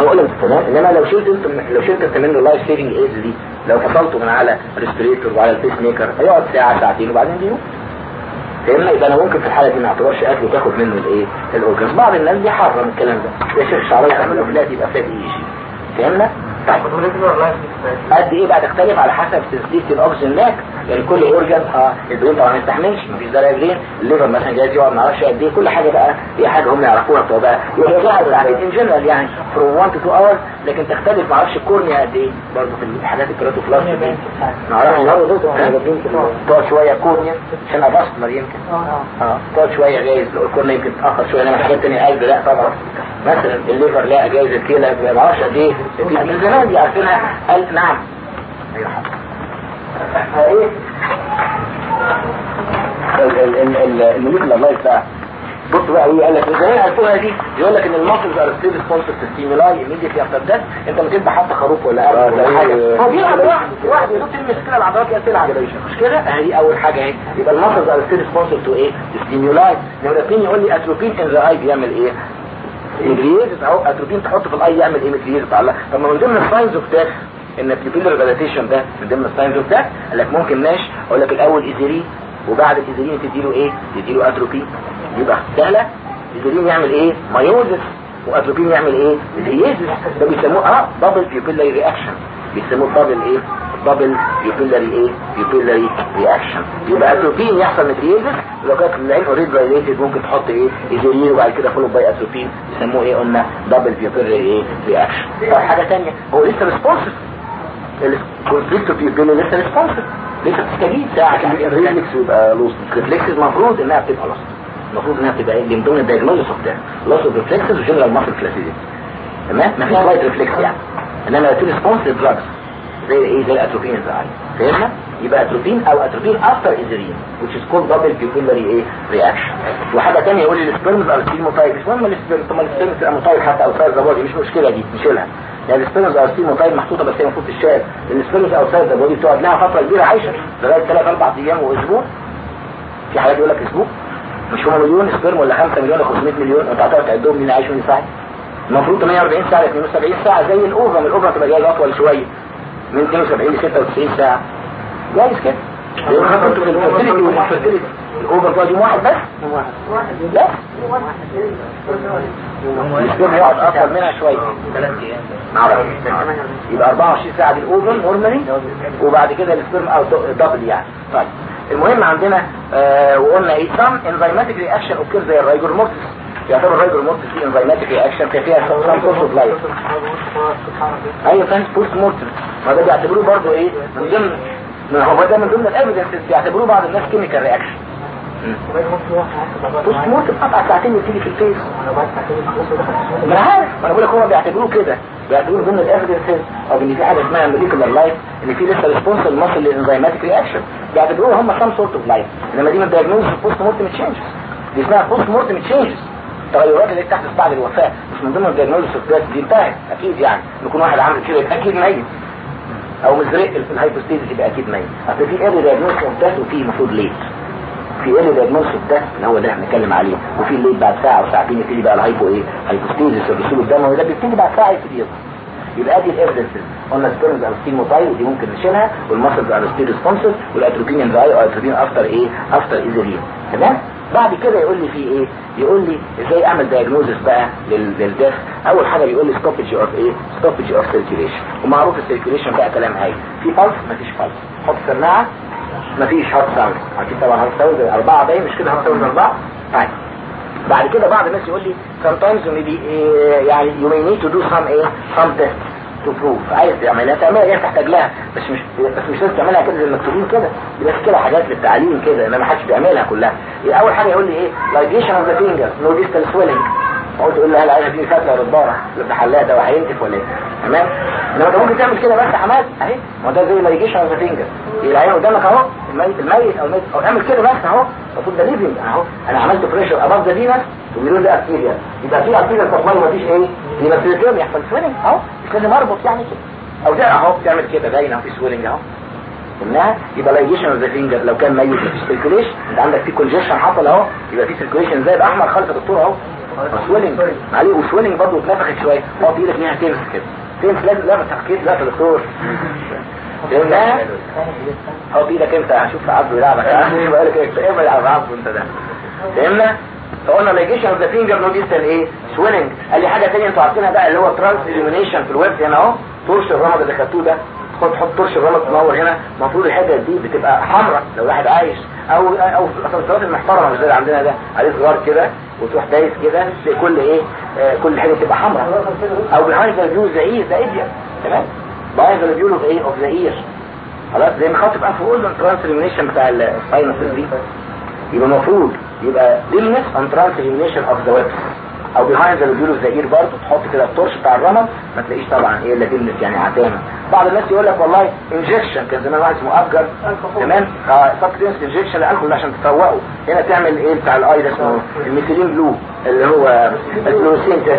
أقول لك تمام إنما لو شلت أنت لو شلت انت منه ال life saving aids دي لو فصلته من على respirator وعلى ال pacemaker هيقعد ساعة ساعتين وبعدين بيموت. فهمنا يبقى أنا ممكن في الحالة دي ما أعتبرش أكل وتاخد منه الإيه؟ الاورجنز بعض الناس بيحرم الكلام ده. يا شيخ شعرية تعمل له فلات يبقى فات يجي فهمنا طيب قد إيه بقى تختلف على حسب سنسيتي الاوكسجين لاك يعني كل اورجان آه البرين طبعا ما يستحملش مفيش داعي برين الليفر مثلا جايز يقعد ما أعرفش قد إيه. كل حاجة بقى هي حاجة هم يعرفوها بتوع بقى. يرجعوا يعني ان جنرال يعني فروم 1 تو 2 اورز لكن تختلف ما أعرفش الكورنيا قد إيه. برضه في الحاجات الكراتوفلاست دي. ما أعرفش. تقعد شوية كورنيا عشان اباستمر يمكن. آه تقعد شوية جايز. الكورنيا يمكن تأخر شوية إنما حاجات ثانية قلب لا طبعا. مثلا الليفر لا جايز الكلى ما أعرفش قد إيه. دي عارفينها قال نعم. فايه المليك الله يفتح. بص بقى هو قال لك إزاي عرفوها دي يقول لك إن المصل ار ستيل سبونسر ستيمولاي ايميديتلي افتر ذات أنت ما تبقى حتى خروف ولا قرد ولا حاجة. هو بيلعب واحد واحد يقول تلمس كده العضلات كده تلعب مش كده؟ اهي أول حاجة أهي. يبقى ال muscles are still responsive to إيه؟ stimuli نمره اثنين يقول لي atropine in the eye بيعمل إيه؟ mydriasis اهو اتروبين تحطه في ال eye يعمل إيه mydriasis تعالى. طب ما من ضمن ال signs of death إن ال pupillary dilatation ده من ضمن ال signs of death قال لك ممكن ماشي. أقول لك الأول eserine وبعد ال eserine تديله إيه؟ تديله اتروبين يبقى سهلة. ايزيرين يعمل إيه؟ مايوزس واتروبين يعمل إيه؟ الهيزس ده بيسموه آه دبل بيبيلاري رياكشن بيسموه دبل إيه؟ دبل بيبيلاري إيه؟ بيبيلاري رياكشن يبقى اتروبين يحصل ميتريزس لو كانت العين اوريدي دايليتد ممكن تحط إيه؟ ايزيرين وبعد كده فولو باي اتروبين يسموه إيه؟ قلنا دبل بيبيلاري إيه؟ رياكشن طب حاجة ثانية هو لسه ريسبونسيف الكونفليكت بيبيلي لسه ريسبونسيف لسه بتستجيب. ساعه كان الريفلكس يبقى لوس الريفلكس المفروض إنها بتبقى لوس المفروض إنها تبقى إيه؟ من ضمن ال diagnosis loss of reflexes و general muscle flaccidity تمام؟ مفيش light reflex يعني. إنما to response لل drugs زي إيه؟ زي ال atropine وال eserine فهمنا؟ يبقى اتروبين أو atropine after eserine which is called double pupillary إيه؟ reaction وحاجة ثانية يقول لي ال sperms are still motile مش مهم ال sperm طب ما ال sperm تبقى motile حتى outside the body مش مشكلة دي نشيلها يعني ال sperms are still motile محطوطة بس هي المفروض تتشال لأن ال sperms outside the body بتقعد لها فترة كبيرة عايشة. لغاية ثلاث أربع أيام وأسبوع. في حاجات يقول لك أسبوع. مش هم مليون سبرم ولا 5 مليون ولا 500 مليون أنت هتقعد تعدهم مين عايش مين ساعه المفروض 48 ساعة 72 ساعة زي الأوفر الأوفر تبقى جاية أطول شوية. من 72 ل 96 ساعة. جايز كده. لو خدتوا في الأوفر بقى يوم واحد بس. بس. السبرم يقعد اطول منها شوية. معرفش يبقى 24 ساعة دي الأوفر نورمالي وبعد كده السبرم أو دبل يعني. طيب. المهم عندنا آه وقلنا إيه سام انزيماتيك رياكشن اوكر زي الرايجور مورتس يعتبر الرايجور مورتس دي انزيماتيك رياكشن كان فيها سام كورس اوف لايف أيوه كان بوست مورتم ما ده بيعتبروه برضه إيه؟ من ضمن ما هو ده من ضمن الايفيدنس بيعتبروه بعض الناس كيميكال رياكشن بوست مورتم قطع ساعتين وتيجي في الفيس. ما أنا عارف ما أنا بقول لك هم بيعتبروه كده. بيعتبروه ضمن ال evidence أو إن في حاجة اسمها molecular life إن في لسه response ال muscle لل enzymatic reaction بيعتبروه هم some sort of life إنما دي من diagnosis post mortem changes دي اسمها post mortem changes التغيرات اللي بتحدث بعد الوفاة مش من ضمن ال diagnosis of death انتهت. أكيد يعني. يكون واحد عامل كده يبقى أكيد ميت. أو مزرق في ال hypostasis يبقى أكيد ميت. أصل في early diagnosis of وفي المفروض late في early diagnosis of اللي هو اللي إحنا بنتكلم عليه. وفي ال late بعد ساعة أو ساعتين يبتدي بقى ال hypo إيه؟ hypostasis الرسوب الدموي ده بيبتدي بعد ساعة يبتدي يظهر. يبقى دي ال evidences قلنا sperms are still motile ودي ممكن نشيلها. وال muscles are still responsive وال atropine in the eye أو atropine after إيه؟ after eserine تمام؟ بعد كده يقول لي في إيه؟ يقول لي إزاي أعمل diagnosis بقى لل death أول حاجة بيقول لي stoppage of إيه؟ stoppage of circulation ومعروف ال circulation بقى كلام هاي في pulse مفيش pulse حط سماعة. مفيش heart sound أكيد طبعا heart sound أربعة باين مش كده heart sound أربعة؟ طيب. بعد كده بعض الناس يقول لي sometimes maybe إيه يعني you may need to do some إيه some tests to prove. عايز تعملها تعملها هي تحتاج لها. بس مش بس مش لازم تعملها كده زي المكتوبين كده. بس كده حاجات للتعليم كده إنما ما حدش بيعملها كلها. أول حاجة يقول لي إيه ligation of the finger no distal swelling. قلت تقول لي هل عايز دي فتله رباره اللي حلاها ده وهينتف ولا إيه؟ تمام؟ إنما أنت ممكن تعمل كده بس حماد أهي ما ده زي ligation of the finger العين قدامك أهو الميت الميت أو الميت أو اعمل كده بس أهو المفروض ده living أهو. أنا عملت pressure above the veins وبيقولوا ده artery يبقى في arterial supply مفيش إيه؟ يبقى في الكلام يحصل swelling أهو مش لازم اربط يعني كده. أو ده أهو تعمل كده باين أهو في swelling أهو. قلناها يبقى ligation of the finger لو كان ميت مفيش circulation أنت عندك في congestion حصل أهو يبقى في circulation زي الأحمر خالص يا دكتور أهو. swelling عليه و swelling برضه اتنفخت شوية هو في إيدك ليها tense كده تنس لازم لا تحكيت لا يا دكتور هو في إيدك انت هشوف عبده يلعبك بقى لك إيه عن عبده انت ده فهمنا فقلنا ligation of the finger no distal إيه swelling قال لي حاجة ثانية أنتوا عارفينها بقى اللي هو transillumination في الويب هنا اهو torch الرمد اللي خدتوه ده خد حط torch الرمد تنور هنا المفروض الحته دي بتبقى حمراء لو واحد عايش أو أو في الاسانسيرات المحترمة زي اللي عندنا ده عليه صغار كده وتروح دايس كده كل إيه آه كل حاجة تبقى حمراء. أو behind the زي ده ايديا تمام؟ the view of إيه the ear خلاص؟ زي ما خاطب انف اورجن ترانسليميشن بتاع الساينس دي. يبقى المفروض يبقى ديلنس اند ترانسليميشن اوف ذا ويب أو view of the ear برضه تحط كده الطرش بتاع الرمل ما تلاقيش طبعا إيه الا ديلنس يعني عتامه بعض الناس يقول لك والله انجكشن كان زمان واحد اسمه افجر تمام؟ آه سبستنس انجكشن للالكول عشان تفوقه هنا تعمل إيه بتاع الاي ده اسمه ال methylene blue اللي هو ال fluorescein ده.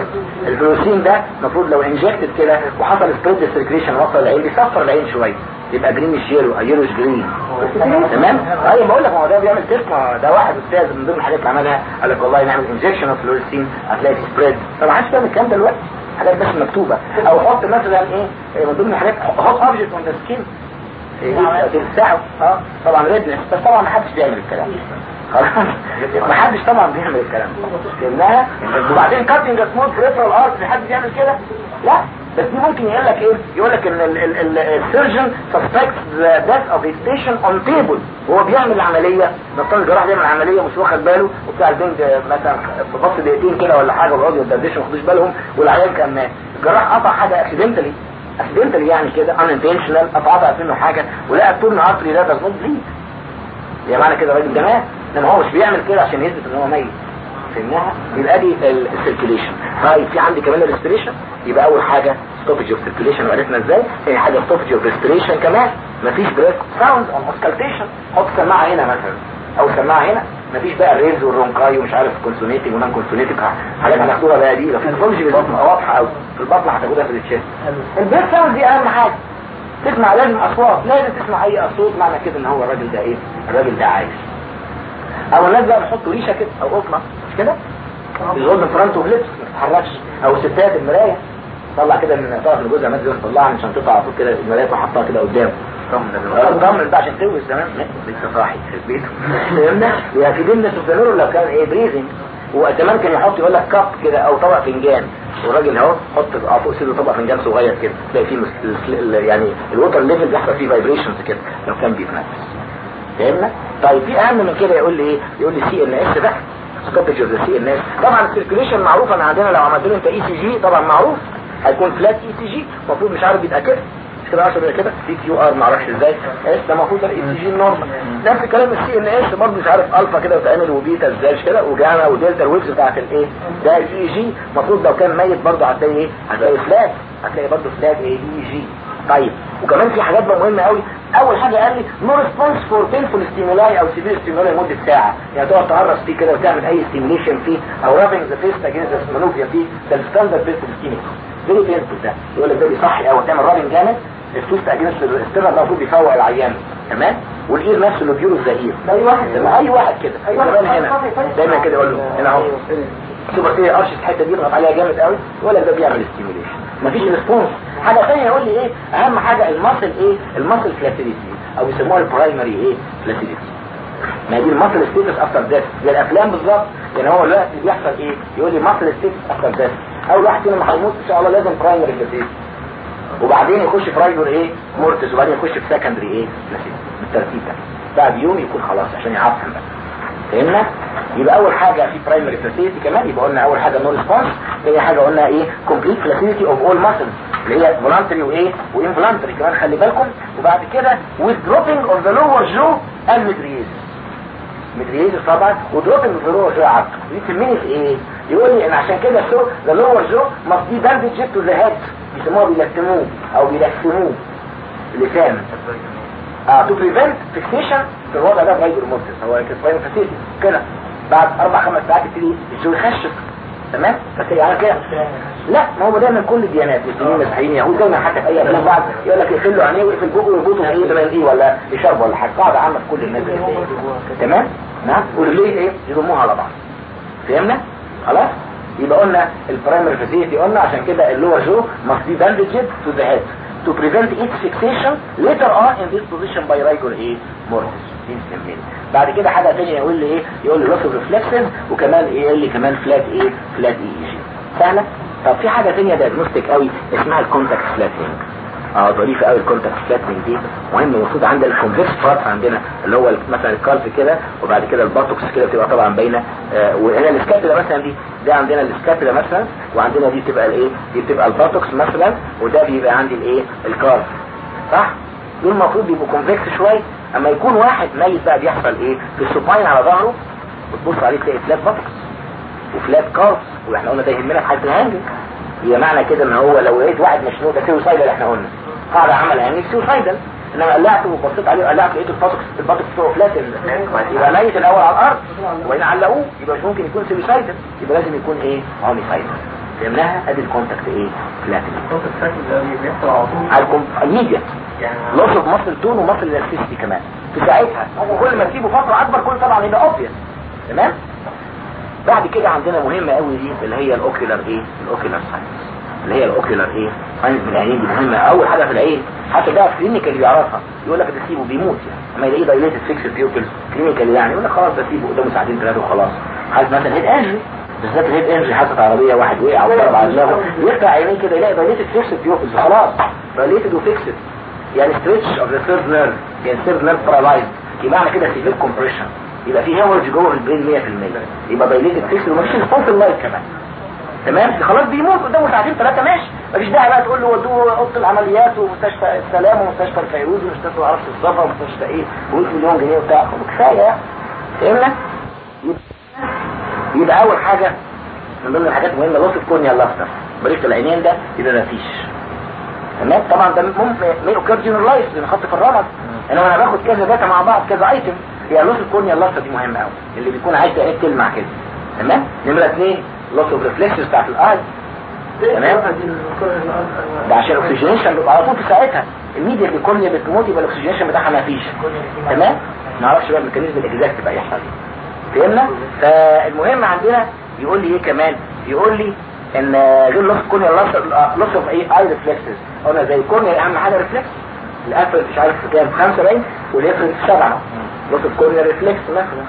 ال fluorescein ده المفروض لو injected كده وحصل spread circulation وصل العين بيصفر العين شوية. يبقى green مش yellow yellowish green تمام؟ أيوه بقول لك ما هو ده بيعمل test ما ده واحد أستاذ من ضمن الحاجات اللي عملها. قال لك والله نعمل injection of fluorescein هتلاقي spread طبعا عادش تعمل الكلام ده دلوقتي؟ حاجات بس مكتوبة. أو حط مثلا إيه؟ من ضمن الحاجات. حط object on the skin تلسعه آه طبعا redness بس طبعا ما حدش بيعمل الكلام. خلاص. ما حدش طبعا بيعمل الكلام. لانها وبعدين cutting small peripheral artery حد بيعمل كده؟ لا. بس دي ممكن يقول لك إيه؟ يقول لك إن ال surgeon the death of his patient on table. وهو بيعمل العملية نفترض الجراح بيعمل عملية مش واخد باله. وبتاع البنج مثلا في بص دقيقتين كده ولا حاجة ويقعدوا يدردشوا ما خدوش بالهم. والعيان كان مات. الجراح قطع حاجة accidentally accidentally يعني كده unintentional قطعت منه حاجة. ولقى ال torn artery did not bleed يعني معنى كده الراجل ده مات. لأن هو مش بيعمل كده عشان يثبت إن هو ميت. فهمناها يبقى دي ال circulation طيب في عندي كمان ال respiration يبقى أول حاجة stoppage of circulation وعرفنا إزاي؟ ثاني حاجة stoppage of respiration كمان. مفيش breath sound on auscultation حط سماعة هنا مثلا. أو سماعة هنا. مفيش بقى ال rales وال rhonchi ومش عارف consonating و non consonating حاجات هناخدوها بقى دي. لو في بتبقى واضحة قوي في الباطنة هتاخدها في ال chest ال breath sound دي أهم حاجة. تسمع لازم أصوات. لازم تسمع أي أصوات. معنى كده إن هو الراجل ده إيه؟ الراجل ده عايش. أو الناس بقى بيحطوا ريشه كده أو قطنه كده؟ ال wool in front of lips ما تتحركش أو ستات المراية. طلع كده من طرف الجزء مثلا طلعها من شنطتها على طول كده المراية وحطها كده قدامه. طمن ده عشان توز زمان لسه صاحي في بيته فهمنا؟ يا في دين سوفينور لو كان إيه بريزنج وزمان كان يحط يقول لك كاب كده أو طبق فنجان. والراجل أهو حط فوق سيده طبق فنجان صغير كده. تلاقي فيه يعني الوتر ليفل بيحصل فيه فايبريشنز كده. لو كان بيتنفس. فهمنا؟ طيب في أهم من كده يقول لي إيه؟ يقول لي سي ان اس بقى. ستوبج اوف ذا سي ان اس طبعا السيركيليشن معروف انا عندنا لو عملت له انت اي سي جي طبعا معروف. هيكون فلات اي سي جي المفروض مش عارف يبقى كده مش كده 10 كده سي كيو آر ما أعرفش إزاي. S ده المفروض ال ECG normal نفس الكلام ال CNS برضه مش عارف ألفا كده وتعمل وبيتا إزاي مش كده؟ وجاما ودلتا ال waves بتاعت الايه ده ال EEG. المفروض لو كان ميت برضه هتلاقي إيه؟ هتلاقي flat هتلاقي برضه flat EEG. طيب. وكمان في حاجات بقى مهمة قوي. أول حاجة قال لي no response for painful stimuli أو severe stimuli لمدة ساعة. يعني تقعد تهرس فيه كده وتعمل أي stimulation فيه أو rubbing the fist against the إيه. ده ال standard painful stimuli فيري بينفول ده. يقول لك ده بيصحي قوي تعمل رابنج جامد. الفيست اجينست الاستيرن ده المفروض بيفوق العيان. تمام؟ والإير نفسه اللي بيورو الزئير أي واحد. أي واحد كده. أي واحد. هنا. دايما كده يقول له هنا أهو. سوبر إيه قرش الحتة دي يضغط عليها جامد قوي. ولا ده بيعمل ستيميليشن مفيش ريسبونس حاجة ثانية يقول لي إيه؟ أهم حاجة الماسل إيه؟ الماسل فلاتيليتي أو بيسموها البرايمري إيه؟ فلاتيليتي ما دي الماسل ستيتس افتر ديث زي الأفلام بالظبط. يعني هو دلوقتي بيحصل إيه؟ يقول لي muscle status after death أول واحد فينا هيموت إن شاء الله لازم primary flaccidity وبعدين يخش primary إيه؟ mortis وبعدين يخش في secondary إيه؟ flaccidity بالترتيب ده. بعد يوم يكون خلاص عشان يعفن بقى فهمنا؟ يبقى أول حاجة في primary flaccidity كمان يبقى قلنا أول حاجة no response ثاني حاجة قلنا إيه؟ complete flaccidity of all muscles اللي هي voluntary وايه و involuntary كمان خلي بالكم وبعد كده with dropping of the lower jaw and midriasis. Midriasis طبعا of the lower jaw عبد تهمني في إيه؟ يقول لي إن عشان كده the lower jaw must be bandaged to the head. بيسموها بيلتموه أو بيلحسموه اللسان to prevent fixation في الوضع ده غير مورتس هو كسباين فاسيتي كده بعد أربع خمس ساعات يبتدي الجو يخشب تمام؟ بس هي على كده. لا ما هو دايما كل الديانات مسلمين مسيحيين يهود دايما حتى في أي افلام بعض يقول لك له عينيه ويقفل بقه ويربطه في إيه زي إيه ولا يشرب ولا حاجة. قاعدة عامة في كل الناس تمام؟ نعم. ورجليه إيه؟ يضموها على بعض. فهمنا؟ خلاص؟ يبقى قلنا ال primary flaccidity قلنا عشان كده ال lower jaw be bandaged to the head. To prevent its fixation later on in this position by rigor إيه mortis بعد كده حاجة ثانية يقول لي إيه؟ يقول لي of reflexes وكمان إيه يقول لي كمان flat إيه flat EEG سهلة؟ طب في حاجة ثانية diagnostic قوي اسمها ال contact flattening آه ظريفه قوي ال contact flattening دي. مهم المفروض عندنا ال convex part عندنا اللي هو مثلا ال calf كده وبعد كده ال buttocks كده بتبقى طبعا باينة. آه وهنا ال scapula مثلا دي ده عندنا ال scapula مثلا وعندنا دي بتبقى الإيه؟ دي بتبقى ال buttocks مثلا وده بيبقى عندي الإيه؟ ال calf. صح؟ دول المفروض يبقوا convex شوية. أما يكون واحد ميت بقى بيحصل إيه؟ في ال supine على ظهره وتبص عليه تلاقي flat buttocks و flat calves وإحنا قلنا ده يهمنا في حالة الهانجل. يبقى معنى كده إن هو لو لقيت واحد مشنوق ده suicidal إحنا قلنا. قاعدة عمل hanging suicidal إنما قلعته وبصيت عليه وقلعت لقيت ال buttocks ال buttocks بتوعه flat يبقى ميت الأول على الأرض وبعدين علقوه يبقى مش ممكن يكون suicidal يبقى لازم يكون إيه؟ homicidal فهمناها؟ أدي ال contact إيه؟ بيحصل على الميديا. يعني loss of muscle tone و muscle elasticity كمان. في ساعتها وكل ما تسيبه فترة أكبر كل طبعا يبقى obvious تمام؟ بعد كده عندنا مهمة قوي دي اللي هي ال ocular إيه؟ ال ocular signs اللي هي ال ocular إيه signs من العينين دي مهمة. أول حاجة في العين حتى ده clinical بيعرفها يقول لك ده سيبه بيموت. يعني اما يلاقيه dilated fixed pupil clinical يعني يقول لك خلاص ده سيبه قدامه ساعتين ثلاثة وخلاص. حاجة مثلا head injury بالذات ال head injury حصلت عربية واحد وقع وضرب على دماغه يفتح عينيه كده يلاقي dilated fixed pupil خلاص. dilated و fixed يعني stretch of the third nerve يعني third nerve paralysed يبقى كده severe compression يبقى في hemorrhage جوه ال brain 100% يبقى dilated fixed ومفيش response ال light كمان. تمام؟ خلاص بيموت قدامه ساعتين ثلاثة ماشي. مفيش داعي بقى تقول له ودوه أوضة العمليات ومستشفى السلام ومستشفى الفيروز ومستشفى معرفش الصفا ومستشفى إيه و100 مليون جنيه وبتاع. كفاية يعني. فهمنا؟ يبقى, يبقى أول حاجة من ضمن الحاجات المهمه loss ال corneal luster بريق العينين ده يبقى مفيش تمام؟ طبعا ده ممكن ما occur generalized بنحط في الرمز إنما أنا باخد كذا data مع بعض كذا item هي loss ال corneal luster دي مهمة قوي اللي بيكون عايز عينيه تلمع كده. تمام؟ نمرة اثنين loss of reflexes بتاعت ال eye تمام؟ ده عشان ال oxygenation على طول في ساعتها. الميديا كل بتموت يبقى ال oxygenation بتاعها ما فيش. تمام؟ ما أعرفش بقى ال mechanism ال exact بقى يحصل إيه. فهمنا؟ فالمهم عندنا يقول لي إيه كمان؟ يقول لي إن غير loss corneal loss of إيه؟ eye reflexes قلنا زي ال corneal أهم حاجة reflex ال afferent مش عارف كام 75 وال efferent 7 loss of corneal reflex مثلا.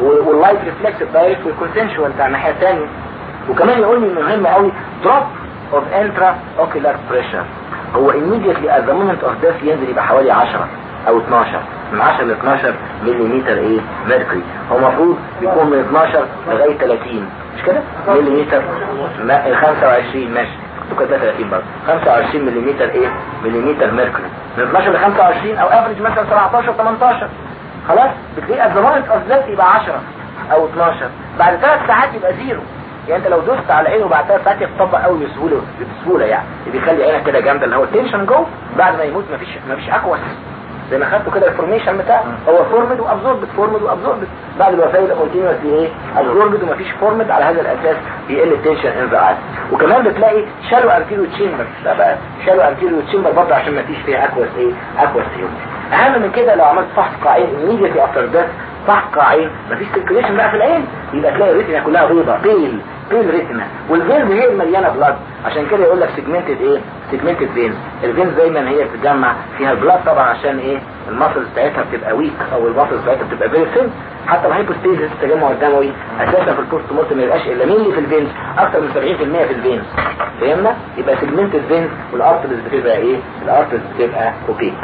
وال light reflex ال direct وال consensual بتاع الناحية الثانية وكمان يقول لي مهم قوي drop of intraocular pressure. هو immediately at the moment of death ينزل يبقى حوالي 10 أو 12 من 10 ل 12 ملم إيه؟ mercury هو المفروض يكون من 12 لغاية 30 مش كده؟ ملم 25 ماشي. كنت كده 30 برضه. 25 ملم إيه؟ ملم mercury من 12 ل 25 أو average مثلا 17 18 خلاص؟ بتلاقي moment of death يبقى 10 أو 12 بعد ثلاث ساعات يبقى زيرو يعني انت لو دوست على عينه بعد ثلاث ساعات يتطبق قوي بسهولة بسهولة يعني بيخلي عينك كده جامدة اللي هو ال tension جو بعد ما يموت مفيش مفيش aqueous زي ما خدته كده ال formation بتاعه هو formed و absorbed formed و absorbed بعد الوفاه يبقى continuously إيه؟ absorbed ومفيش formed على هذا الأساس بيقل ال tension in the eye وكمان بتلاقي shallow anterior chamber ده بقى shallow anterior chamber برضه عشان مفيش فيها aqueous إيه؟ aqueous humor أهم من كده لو عملت فحص قاع عين immediately after death فحص قاع عين مفيش circulation بقى في العين يبقى تلاقي ال retina كلها بيضاء pale pale retina وال veins هي المليانة blood عشان كده يقول لك segmented إيه؟ segmented veins ال veins دايما هي بتتجمع فيها ال blood طبعا عشان إيه؟ ال muscles بتاعتها بتبقى weak أو ال muscles بتاعتها بتبقى very thin حتى ال hypostasis التجمع الدموي أساسا في ال post mortem ما يبقاش إلا مين في ال veins أكتر من 70% في ال veins فهمنا؟ يبقى segmented veins وال arteries بتبقى إيه؟ ال arteries بتبقى opaque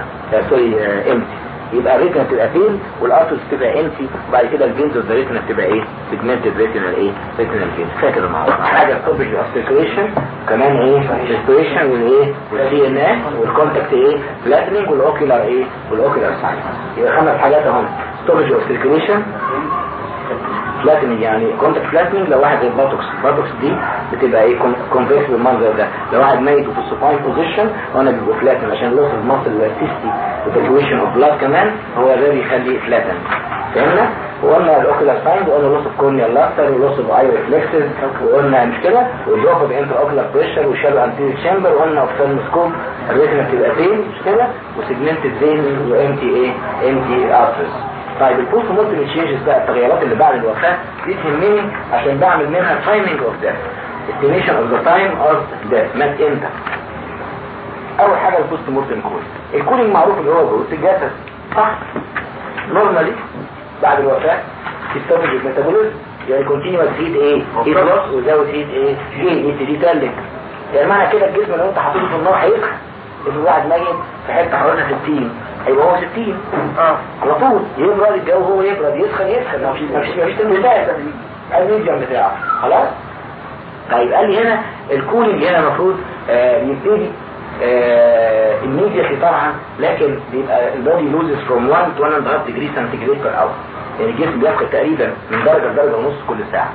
sorry empty يبقى ال retina بتبقى فين؟ وال arteries بتبقى empty وبعد كده ال veins of ال retina بتبقى إيه؟ segmented retinal إيه؟ retinal veins فاكر الموضوع حاجة stoppage of circulation كمان إيه؟ circulation والايه وال CNS وال contact إيه؟ flattening وال ocular إيه؟ وال ocular signs يبقى خمس حاجات اهم stoppage of flattening يعني contact flattening لو واحد زي buttocks buttocks دي بتبقى إيه؟ convex بالمنظر ده. لو واحد ميت وفي ال supine position وأنا بيبقى flattened عشان loss ال muscle elasticity و circulation of blood كمان هو ده بيخليه flattened فهمنا؟ وقلنا ال ocular signs وقلنا loss of corneal luster و loss of eye reflexes وقلنا مش كده؟ وال drop of intraocular pressure و shallow anterior chamber وقلنا ophthalmoscope ال retina بتبقى فين مش كده؟ و segmented vein و empty إيه empty arteries طيب ال post mortem changes بقى التغيرات اللي بعد الوفاة دي تهمني عشان بعمل منها timing of death estimation of the time of death مات إمتى؟ أول حاجة ال post mortem cool ال cooling معروف اللي هو برودة الجسد صح؟ normally بعد الوفاة stop ال metabolism يعني continuous heat إيه heat loss without heat إيه gain يبتدي يتلج يعني معنى كده الجسم لو أنت حاطينه في النار هيسخن افرض واحد ميت في حتة حرارتها 60 هيبقى هو 60 آه. على طول. يبرد الجو هو يبرد يسخن يسخن. ما فيش ما فيش ما فيش تنبيهات ال medium بتاعه. خلاص؟ طيب قال لي هنا ال cooling هنا المفروض آه بيبتدي آه immediately طبعا لكن بيبقى ال body loses from 1 to 1 1.5 degree centigrade per hour. يعني الجسم بيفقد تقريبا من درجة لدرجة ونص كل ساعة.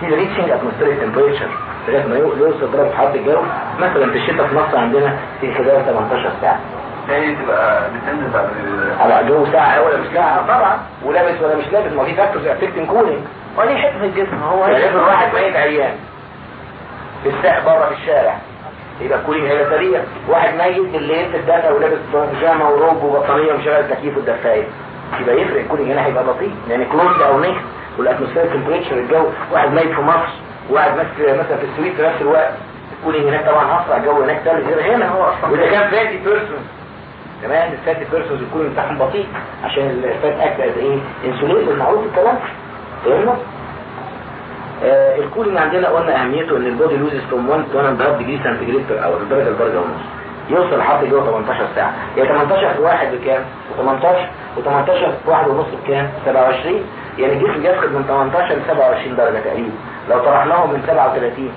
دي reaching atmospheric temperature. لغاية ما يو- يوصل درجة حرارة الجو مثلا في الشتاء في مصر عندنا في خلال 18 ساعة. تبقى بتنزل على جو ساعة ولا مش ساعة. طبعا. ولابس ولا مش لابس. ما في factors affecting cooling ودي حتة في الجسم؟ هو يعني واحد ميت عيان. في الساعة بره في الشارع. يبقى ال cooling هيبقى سريع. واحد ميت بالليل في الدفا ولابس بيجامة وروب وبطانية ومشغل التكييف والدفاية. يبقى يفرق. ال cooling هنا هيبقى بطيء. لأن clothes أو naked وال atmosphere temperature الجو. واحد ميت في مصر. واحد مثلا في السويد في نفس الوقت. ال cooling هناك طبعا أسرع. الجو هناك ثلج غير هنا هو أصلا وإذا كان fatty person كمان ال fatty persons ال cooling بتاعهم بطيء عشان ال fat act as إيه insulator معروف الكلام فاهمنا؟ آه ال cooling عندنا قلنا أهميته إن ال body loses from 1 to 1 degree centigrade per hour درجة لدرجه ونص يوصل لحد جوه 18 ساعة. يعني 18 في 1 بكام؟ و18 و18 في 1 ونص بكام؟ 27 يعني الجسم بيفقد من 18 ل 27 درجة تقريبا. لو طرحناهم من 37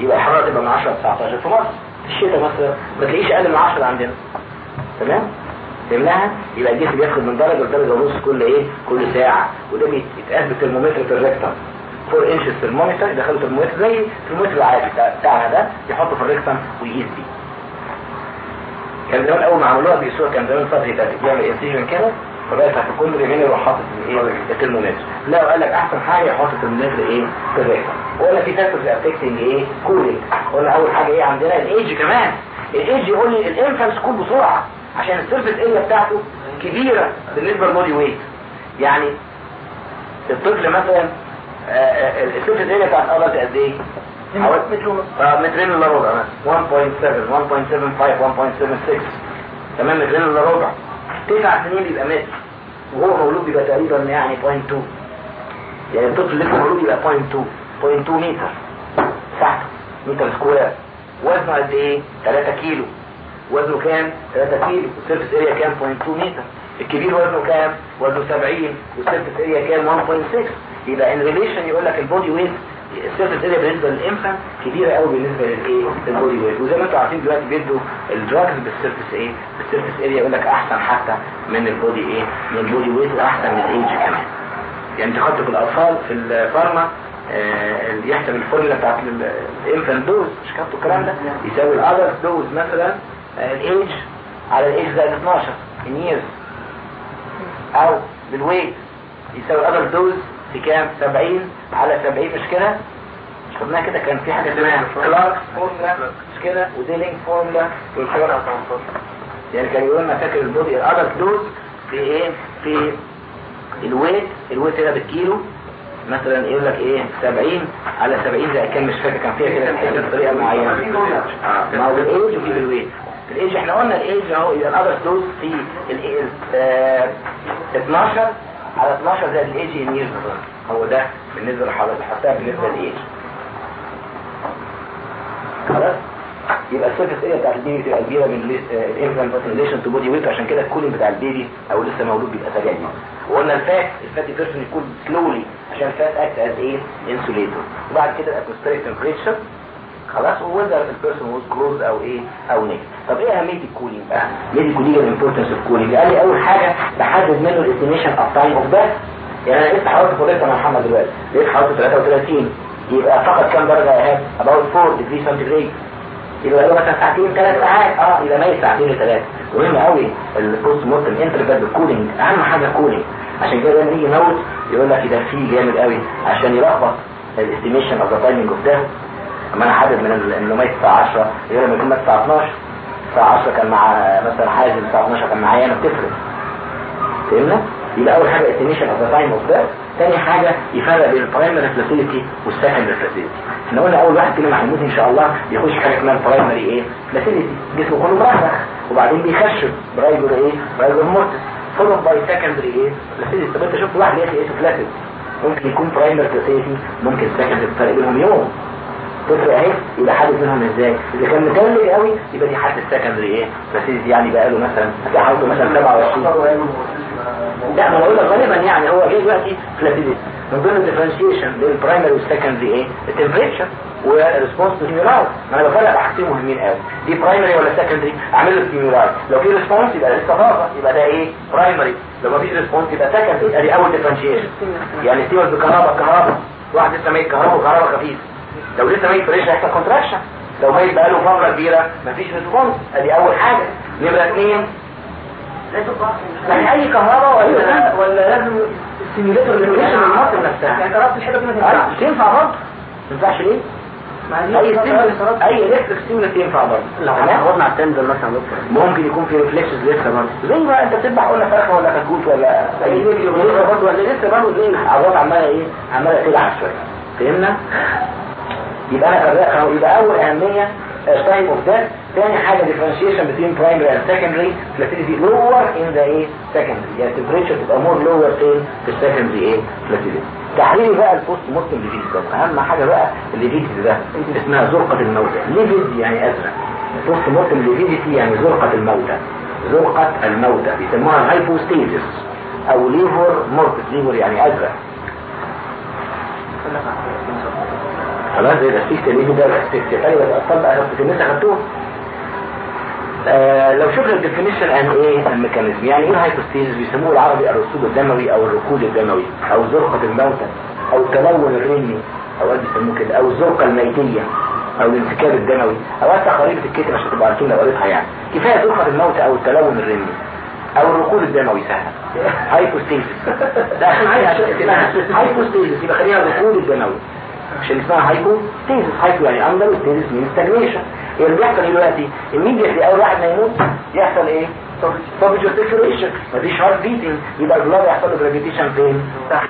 يبقى الحرارة تبقى من 10 ل 19 في مصر. في الشتاء مثلا ما تلاقيش أقل من 10 عندنا. تمام؟ فهمناها يبقى الجسم بياخد من درجة لدرجة ونص كل إيه؟ كل ساعة. وده بيتقاس بالترمومتر في ال rectum. 4 inches ترمومتر يدخلوا ترمومتر زي الترمومتر العادي بتاع- بتاعنا ده يحطه في ال rectum ويقيس بيه. كان زمان أول ما عملوها بيقيسوها كان زمان فتره كانت بيعمل incision كده فبقى تحت كل رجلين يروح حاطط الايه الترمومتر. لا وقال لك أحسن حاجة يحط الترمومتر إيه؟ في ال rectum. وقلنا في factors affecting إيه؟ cooling. قلنا أول حاجة إيه عندنا؟ الإيدج كمان. الإيدج يقول لي ال infants cool بسرعة. عشان ال surface area بتاعته كبيرة بالنسبة لل body weight. يعني الطفل مثلا آه، آه، ال surface area بتاعت الأرض قد إيه؟ حوالي. آه مترين إلا ربع مثلا. 1.7 1.75 1.76 تمام مترين إلا ربع. تسع سنين بيبقى متر. وهو مولود بيبقى تقريبا يعني 0.2 يعني الطفل لسه مولود يبقى 0.2 0.2 متر مساحته متر square وزنه قد إيه؟ 3 كيلو. وزنه كام؟ 3 كيلو وال surface area كام؟ 0.2 متر الكبير وزنه كام؟ وزنه 70 وال surface area كام؟ 1.6 يبقى in relation يقول لك ال body weight ال surface area بالنسبة لل infant كبيرة قوي بالنسبة للإيه؟ لل body weight وزي ما أنتم عارفين دلوقتي بيدوا ال drugs بال surface إيه؟ بال surface area يقول لك أحسن حتى من ال body إيه؟ من ال body weight واحسن من ال age كمان يعني انت خدت في الأطفال في ال pharma آه، اللي يحسب الفورمولا بتاعت ال infant dose مش خدتوا الكلام ده يساوي ال adult dose مثلا الايج على الايج زائد 12 in years أو بال weight يساوي ال adult dose في كام؟ 70 على 70 مش كده؟ مش خدناها كده كان في حاجة اسمها كلارك فورمولا مش كده؟ وديلينج فورمولا والكلام يعني كان يقول لنا فاكر ال body ال adult dose في إيه؟ في ال weight. ال weight هنا بالكيلو. مثلا يقول لك إيه؟ 70 على 70 زي كان مش فاكر كان فيها كده بطريقة معينة. ما هو بالايج وفي بالويت. الايج إحنا قلنا الايج أهو يبقى ال adult dose في ال آه، 12 على 12 زائد ال age in years هو ده بالنسبة لحضرتك حطها بالنسبة للايج خلاص؟ يبقى ال surface area بتاعت ال baby بتبقى كبيرة من ال infant relation to body weight عشان كده ال cooling بتاع ال baby أو لسه مولود بيبقى سريع جدا. وقلنا ال fat ال fatty person يكون slowly عشان ال fat act as إيه insulator وبعد كده ال atmospheric temperature خلاص و whether ال person was clothed أو إيه أو naked طب إيه أهمية ال cooling بقى؟ medicolegal importance of cooling قال لي أول حاجة بحدد منه ال estimation of time of death يعني أنا لسه حضرتك فضلت يا محمد دلوقتي. لقيت حضرتك 33 يبقى فقط كام درجة ايهاب about 4 degree centigrade. يبقى له مثلا ساعتين ثلاث ساعات. آه يبقى ميت ساعتين لثلاثه مهم قوي ال postmortem interval cooling أهم حاجة cooling عشان كده لما يجي يموت يقول لك ده فيه جامد قوي عشان يلخبط ال estimation of the timing of death أما أنا حدد من إنه ميت الساعة 10 يقول لما يكون ميت الساعة 12 الساعة 10 كان مع مثلا حازم الساعة 12 كان معايا أنا بتفرق. فهمنا؟ يبقى أول حاجة estimation of the time of death تاني حاجة يفرق بين ال primary flaccidity وال secondary flaccidity إحنا قلنا أول واحد فينا محمود إن شاء الله يخش حاجة اسمها ال primary إيه flaccidity جسمه كله مرخخ وبعدين بيخشب برايجر إيه برايجر مورتس فولو باي سكندري إيه فلاسيلتي طب أنت شفت واحد ياتي إيه؟ فلاسيلتي ممكن يكون برايمري فلاسيلتي ممكن سكندري الفرق بينهم يوم. تفرق اهي يبقى حدث منهم إزاي؟ إذا كان متلج قوي يبقى دي حد السكندري إيه بس يعني بقى له مثلا هتلاقي حوالي مثلا 27 لا ما بقول لك غالبا يعني هو جاي دلوقتي فلاتيديس من ضمن الديفرنشيشن بين البرايمري والسكندري إيه؟ التمبريتشر و response to stimuli ما أنا بفرق حاجتين مهمين قوي. دي primary ولا secondary أعمل له stimuli لو في response يبقى طاقه يبقى ده إيه؟ primary لو ما فيش response يبقى secondary ادي أول differentiation يعني stimuli بكهرباء كهرباء. واحد لسه ميت كهرباء وكهرباء خفيف. لو لسه ميت fresh هيحصل contraction لو ميت بقاله فترة كبيرة مفيش response ادي أول حاجة. نمرة اثنين يعني أي كهرباء ولا ولا لازم ال stimulator اللي من ال muscle نفسها. يعني قربت الحلوة دي ما أيوة، تنفعش تنفع برضه؟ ما تنفعش ليه؟ أي stimulus أي electric stimulus ينفع برضه. لو تمام؟ عوضنا على ال tendon مثلا ممكن يكون في reflexes لسه برضه. زي ما أنت بتذبح قلنا فرخة ولا كتكوت ولا أي برضه ولا لسه برضه زي العضلات عمالة إيه؟ عمالة تلعب شوية. فهمنا؟ يبقى أنا فرقها يبقى أول أهمية type of death ثاني حاجة differentiation between primary and secondary. Flaccidity lower in the إيه secondary. يعني temperature تبقى more lower فين في ال secondary إيه flaccidity تحليل بقى ال post mortem lividity ده. أهم حاجة بقى ال lividity ده. اسمها زرقة الموتى. livid يعني أزرق. post mortem lividity يعني زرقة الموتى. زرقة الموتى. بيسموها hypostasis أو livor mortis livor يعني أزرق. خلاص زي الاسفيكت اللي ده الاسفيكت تاني بس اطبق أنا كنت لسه خدتوه آه لو شفنا ال definition عن إيه ال mechanism؟ يعني إيه ال hypostasis بيسموه العربي الرسوب الدموي أو الركود الدموي أو زرقة الموتى أو التلون الرمي أو بيسموه كده أو الزرقة الميتية أو الانسكاب الدموي. أو حتى قريبة الكتب عشان تبقى عارفين لو قريتها يعني. كفاية زرقة الموتى أو التلون الرمي أو الركود الدموي سهل hypostasis ده عشان عايز عشان hypostasis يبقى خليها الركود الدموي. عشان اسمها hypo stasis hypo يعني under stasis من stagnation اللي بيحصل دلوقتي immediately أول واحد ما يموت يحصل إيه؟ طب circulation مفيش heart beating يبقى ال blood يحصل له gravitation فين تحت